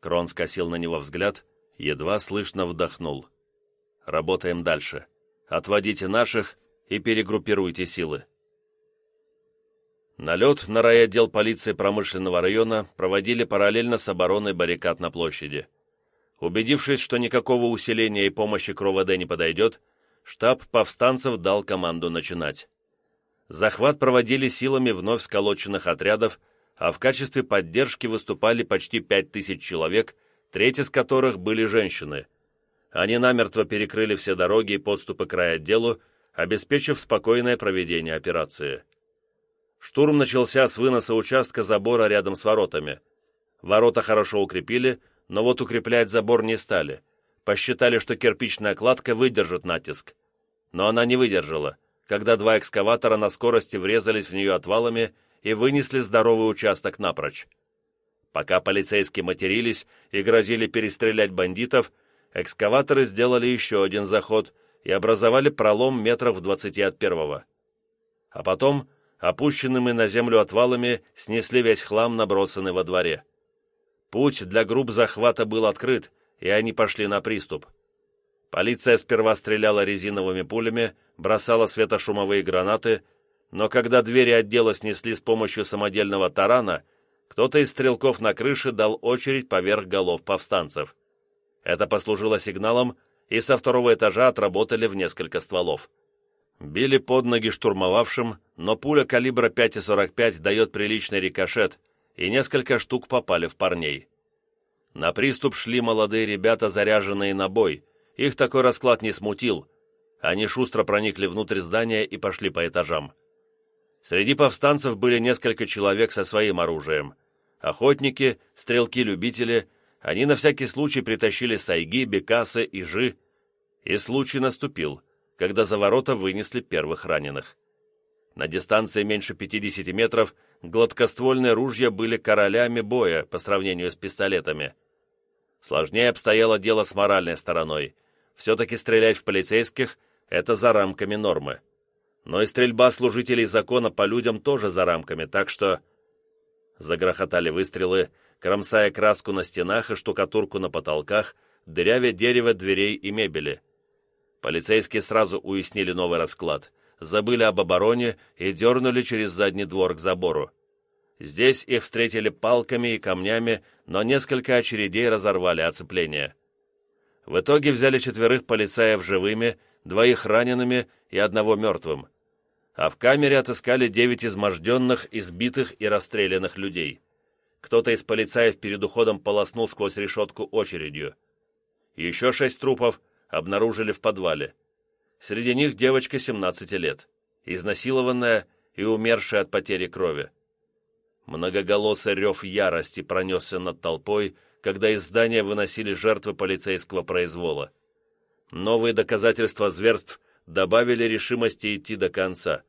Крон скосил на него взгляд, едва слышно вдохнул. «Работаем дальше. Отводите наших и перегруппируйте силы». Налет на райотдел полиции промышленного района проводили параллельно с обороной баррикад на площади. Убедившись, что никакого усиления и помощи к РОВД не подойдет, штаб повстанцев дал команду начинать. Захват проводили силами вновь сколоченных отрядов, а в качестве поддержки выступали почти пять тысяч человек, треть из которых были женщины. Они намертво перекрыли все дороги и подступы к райотделу, обеспечив спокойное проведение операции. Штурм начался с выноса участка забора рядом с воротами. Ворота хорошо укрепили, но вот укреплять забор не стали. Посчитали, что кирпичная кладка выдержит натиск. Но она не выдержала, когда два экскаватора на скорости врезались в нее отвалами и вынесли здоровый участок напрочь. Пока полицейские матерились и грозили перестрелять бандитов, экскаваторы сделали еще один заход и образовали пролом метров в двадцати от первого. А потом опущенными на землю отвалами снесли весь хлам, набросанный во дворе. Путь для групп захвата был открыт, и они пошли на приступ. Полиция сперва стреляла резиновыми пулями, бросала светошумовые гранаты, но когда двери отдела снесли с помощью самодельного тарана, кто-то из стрелков на крыше дал очередь поверх голов повстанцев. Это послужило сигналом, и со второго этажа отработали в несколько стволов. Били под ноги штурмовавшим, но пуля калибра 5,45 дает приличный рикошет, и несколько штук попали в парней. На приступ шли молодые ребята, заряженные на бой. Их такой расклад не смутил. Они шустро проникли внутрь здания и пошли по этажам. Среди повстанцев были несколько человек со своим оружием. Охотники, стрелки-любители, они на всякий случай притащили сайги, бекасы, ижи. И случай наступил — когда за ворота вынесли первых раненых. На дистанции меньше 50 метров гладкоствольные ружья были королями боя по сравнению с пистолетами. Сложнее обстояло дело с моральной стороной. Все-таки стрелять в полицейских – это за рамками нормы. Но и стрельба служителей закона по людям тоже за рамками, так что... Загрохотали выстрелы, кромсая краску на стенах и штукатурку на потолках, дырявя дерево дверей и мебели – Полицейские сразу уяснили новый расклад, забыли об обороне и дернули через задний двор к забору. Здесь их встретили палками и камнями, но несколько очередей разорвали оцепление. В итоге взяли четверых полицаев живыми, двоих ранеными и одного мертвым. А в камере отыскали девять изможденных, избитых и расстрелянных людей. Кто-то из полицаев перед уходом полоснул сквозь решетку очередью. Еще шесть трупов обнаружили в подвале. Среди них девочка 17 лет, изнасилованная и умершая от потери крови. Многоголосый рев ярости пронесся над толпой, когда из здания выносили жертвы полицейского произвола. Новые доказательства зверств добавили решимости идти до конца,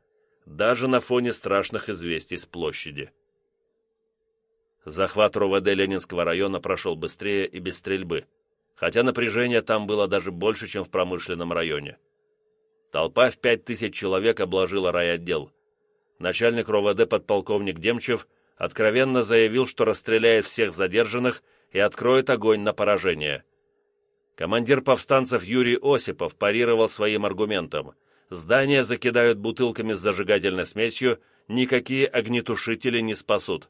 даже на фоне страшных известий с площади. Захват РОВД Ленинского района прошел быстрее и без стрельбы хотя напряжение там было даже больше, чем в промышленном районе. Толпа в пять тысяч человек обложила райотдел. Начальник РОВД подполковник Демчев откровенно заявил, что расстреляет всех задержанных и откроет огонь на поражение. Командир повстанцев Юрий Осипов парировал своим аргументом. Здания закидают бутылками с зажигательной смесью, никакие огнетушители не спасут.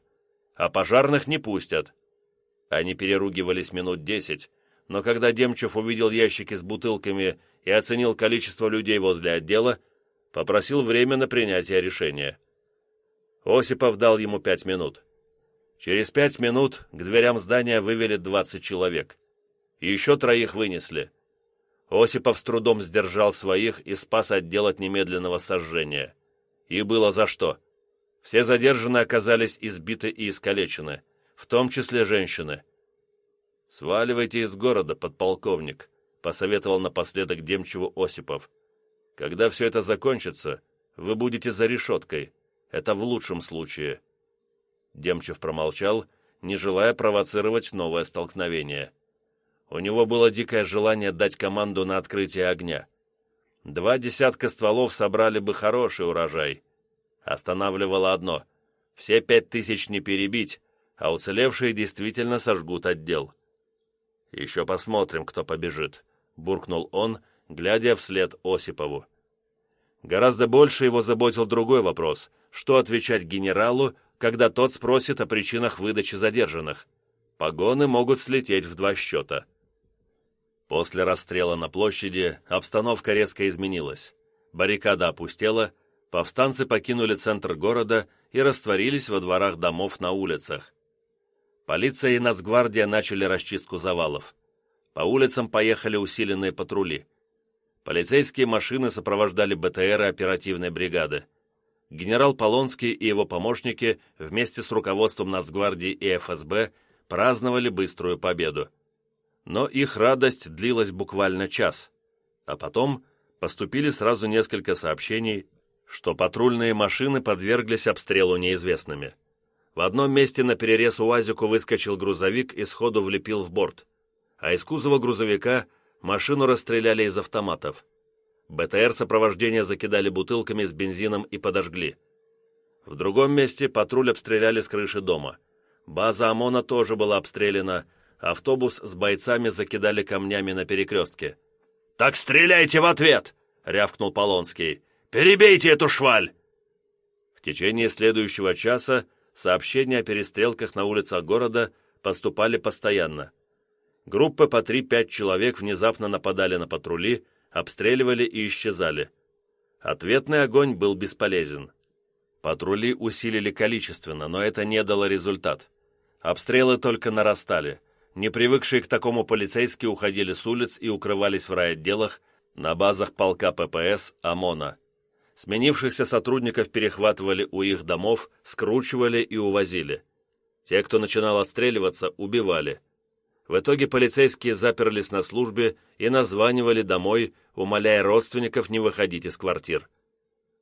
А пожарных не пустят. Они переругивались минут десять, но когда Демчев увидел ящики с бутылками и оценил количество людей возле отдела, попросил время на принятие решения. Осипов дал ему пять минут. Через пять минут к дверям здания вывели двадцать человек. Еще троих вынесли. Осипов с трудом сдержал своих и спас отдел от немедленного сожжения. И было за что. Все задержанные оказались избиты и искалечены, в том числе женщины. «Сваливайте из города, подполковник», — посоветовал напоследок Демчеву Осипов. «Когда все это закончится, вы будете за решеткой. Это в лучшем случае». Демчев промолчал, не желая провоцировать новое столкновение. У него было дикое желание дать команду на открытие огня. Два десятка стволов собрали бы хороший урожай. Останавливало одно — все пять тысяч не перебить, а уцелевшие действительно сожгут отдел. «Еще посмотрим, кто побежит», — буркнул он, глядя вслед Осипову. Гораздо больше его заботил другой вопрос — что отвечать генералу, когда тот спросит о причинах выдачи задержанных. Погоны могут слететь в два счета. После расстрела на площади обстановка резко изменилась. Баррикада опустела, повстанцы покинули центр города и растворились во дворах домов на улицах. Полиция и нацгвардия начали расчистку завалов. По улицам поехали усиленные патрули. Полицейские машины сопровождали БТР оперативной бригады генерал Полонский и его помощники вместе с руководством Нацгвардии и ФСБ праздновали быструю победу. Но их радость длилась буквально час, а потом поступили сразу несколько сообщений, что патрульные машины подверглись обстрелу неизвестными. В одном месте на перерез УАЗику выскочил грузовик и сходу влепил в борт, а из кузова грузовика машину расстреляли из автоматов. БТР сопровождения закидали бутылками с бензином и подожгли. В другом месте патруль обстреляли с крыши дома. База ОМОНа тоже была обстреляна, автобус с бойцами закидали камнями на перекрестке. «Так стреляйте в ответ!» — рявкнул Полонский. «Перебейте эту шваль!» В течение следующего часа сообщения о перестрелках на улицах города поступали постоянно. Группы по 3-5 человек внезапно нападали на патрули, обстреливали и исчезали. Ответный огонь был бесполезен. Патрули усилили количественно, но это не дало результат. Обстрелы только нарастали. Не привыкшие к такому полицейские уходили с улиц и укрывались в райотделах на базах полка ППС ОМОНа. Сменившихся сотрудников перехватывали у их домов, скручивали и увозили. Те, кто начинал отстреливаться, убивали – в итоге полицейские заперлись на службе и названивали домой, умоляя родственников не выходить из квартир.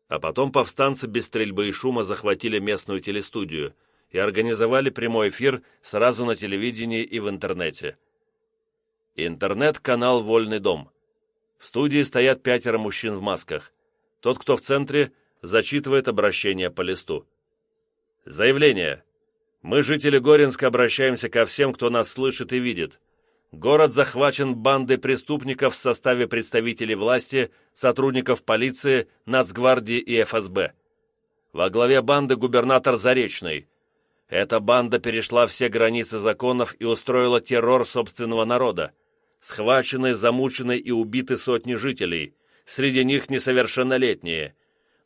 А потом повстанцы без стрельбы и шума захватили местную телестудию и организовали прямой эфир сразу на телевидении и в интернете. Интернет-канал «Вольный дом». В студии стоят пятеро мужчин в масках. Тот, кто в центре, зачитывает обращение по листу. Заявление. Мы, жители Горинска, обращаемся ко всем, кто нас слышит и видит. Город захвачен бандой преступников в составе представителей власти, сотрудников полиции, Нацгвардии и ФСБ. Во главе банды губернатор Заречный. Эта банда перешла все границы законов и устроила террор собственного народа. Схвачены, замучены и убиты сотни жителей. Среди них несовершеннолетние.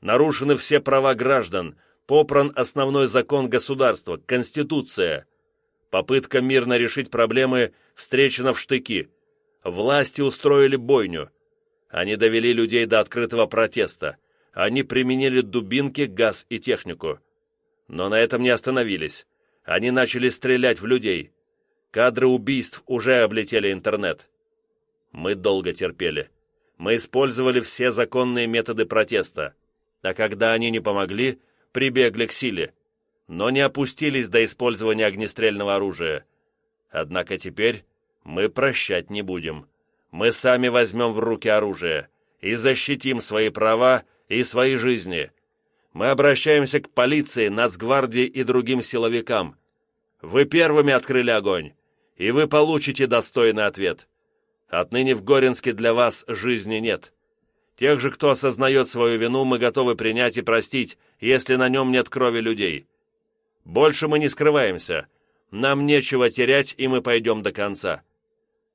Нарушены все права граждан, попран основной закон государства – Конституция. Попытка мирно решить проблемы встречена в штыки. Власти устроили бойню. Они довели людей до открытого протеста. Они применили дубинки, газ и технику. Но на этом не остановились. Они начали стрелять в людей. Кадры убийств уже облетели интернет. Мы долго терпели. Мы использовали все законные методы протеста. А когда они не помогли – прибегли к силе, но не опустились до использования огнестрельного оружия. Однако теперь мы прощать не будем. Мы сами возьмем в руки оружие и защитим свои права и свои жизни. Мы обращаемся к полиции, нацгвардии и другим силовикам. Вы первыми открыли огонь, и вы получите достойный ответ. Отныне в Горинске для вас жизни нет. Тех же, кто осознает свою вину, мы готовы принять и простить, если на нем нет крови людей. Больше мы не скрываемся. Нам нечего терять, и мы пойдем до конца.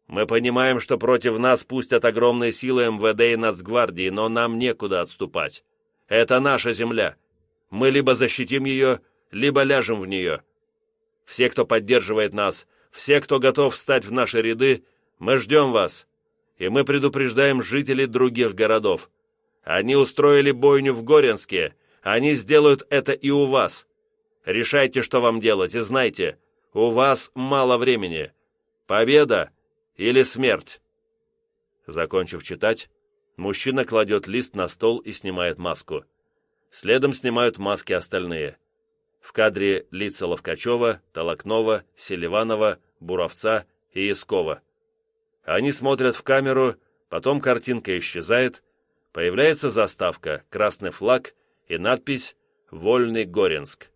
Мы понимаем, что против нас пустят огромные силы МВД и Нацгвардии, но нам некуда отступать. Это наша земля. Мы либо защитим ее, либо ляжем в нее. Все, кто поддерживает нас, все, кто готов встать в наши ряды, мы ждем вас. И мы предупреждаем жителей других городов. Они устроили бойню в Горенске, они сделают это и у вас. Решайте, что вам делать, и знайте, у вас мало времени. Победа или смерть. Закончив читать, мужчина кладет лист на стол и снимает маску. Следом снимают маски остальные. В кадре лица Ловкачева, Толокнова, Селиванова, Буровца и Искова. Они смотрят в камеру, потом картинка исчезает, появляется заставка, красный флаг и надпись «Вольный Горенск».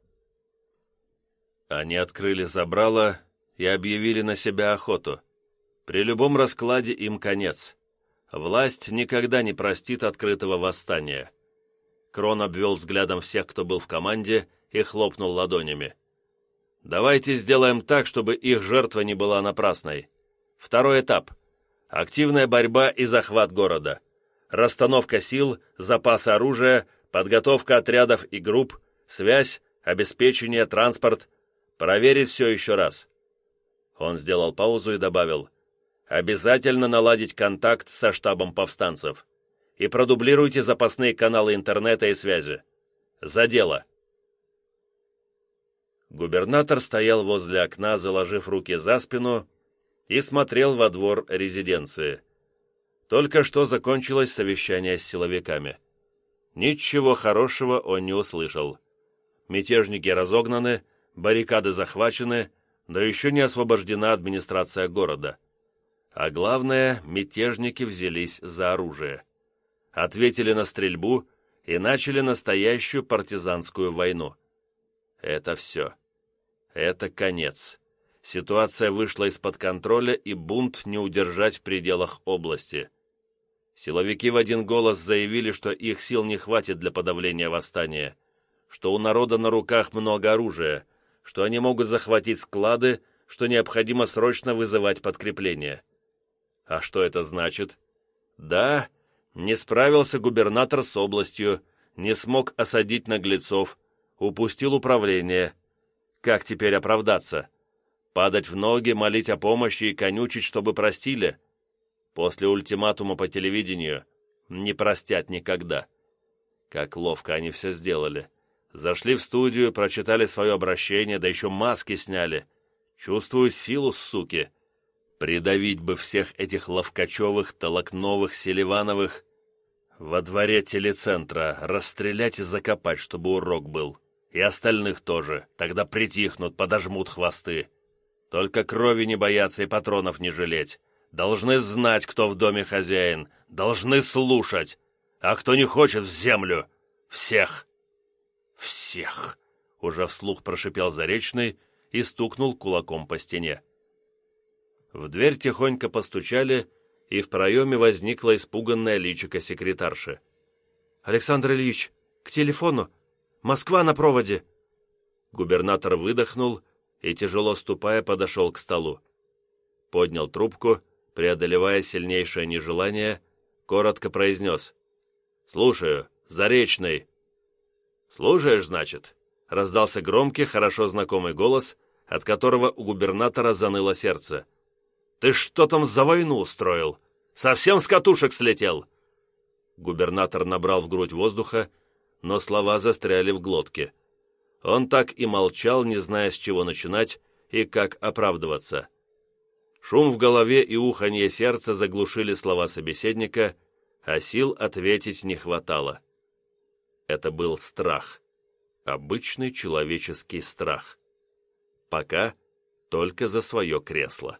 Они открыли забрало и объявили на себя охоту. При любом раскладе им конец. Власть никогда не простит открытого восстания. Крон обвел взглядом всех, кто был в команде, и хлопнул ладонями. «Давайте сделаем так, чтобы их жертва не была напрасной. Второй этап. Активная борьба и захват города. Расстановка сил, запас оружия, подготовка отрядов и групп, связь, обеспечение, транспорт. Проверить все еще раз». Он сделал паузу и добавил. «Обязательно наладить контакт со штабом повстанцев и продублируйте запасные каналы интернета и связи. За дело!» Губернатор стоял возле окна, заложив руки за спину, и смотрел во двор резиденции. Только что закончилось совещание с силовиками. Ничего хорошего он не услышал. Мятежники разогнаны, баррикады захвачены, да еще не освобождена администрация города. А главное, мятежники взялись за оружие ответили на стрельбу и начали настоящую партизанскую войну. Это все. Это конец. Ситуация вышла из-под контроля, и бунт не удержать в пределах области. Силовики в один голос заявили, что их сил не хватит для подавления восстания, что у народа на руках много оружия, что они могут захватить склады, что необходимо срочно вызывать подкрепление. А что это значит? Да, не справился губернатор с областью, не смог осадить наглецов, упустил управление. Как теперь оправдаться? Падать в ноги, молить о помощи и конючить, чтобы простили? После ультиматума по телевидению не простят никогда. Как ловко они все сделали. Зашли в студию, прочитали свое обращение, да еще маски сняли. Чувствую силу, суки. Придавить бы всех этих Ловкачевых, Толокновых, Селивановых во дворе телецентра, расстрелять и закопать, чтобы урок был. И остальных тоже, тогда притихнут, подожмут хвосты. Только крови не бояться и патронов не жалеть. Должны знать, кто в доме хозяин, должны слушать. А кто не хочет, в землю. Всех. Всех. Уже вслух прошипел Заречный и стукнул кулаком по стене. В дверь тихонько постучали, и в проеме возникла испуганная личико секретарши. «Александр Ильич, к телефону! Москва на проводе!» Губернатор выдохнул и, тяжело ступая, подошел к столу. Поднял трубку, преодолевая сильнейшее нежелание, коротко произнес. «Слушаю, Заречный». «Слушаешь, значит?» Раздался громкий, хорошо знакомый голос, от которого у губернатора заныло сердце. Ты что там за войну устроил? Совсем с катушек слетел?» Губернатор набрал в грудь воздуха, но слова застряли в глотке. Он так и молчал, не зная, с чего начинать и как оправдываться. Шум в голове и уханье сердца заглушили слова собеседника, а сил ответить не хватало. Это был страх. Обычный человеческий страх. Пока только за свое кресло.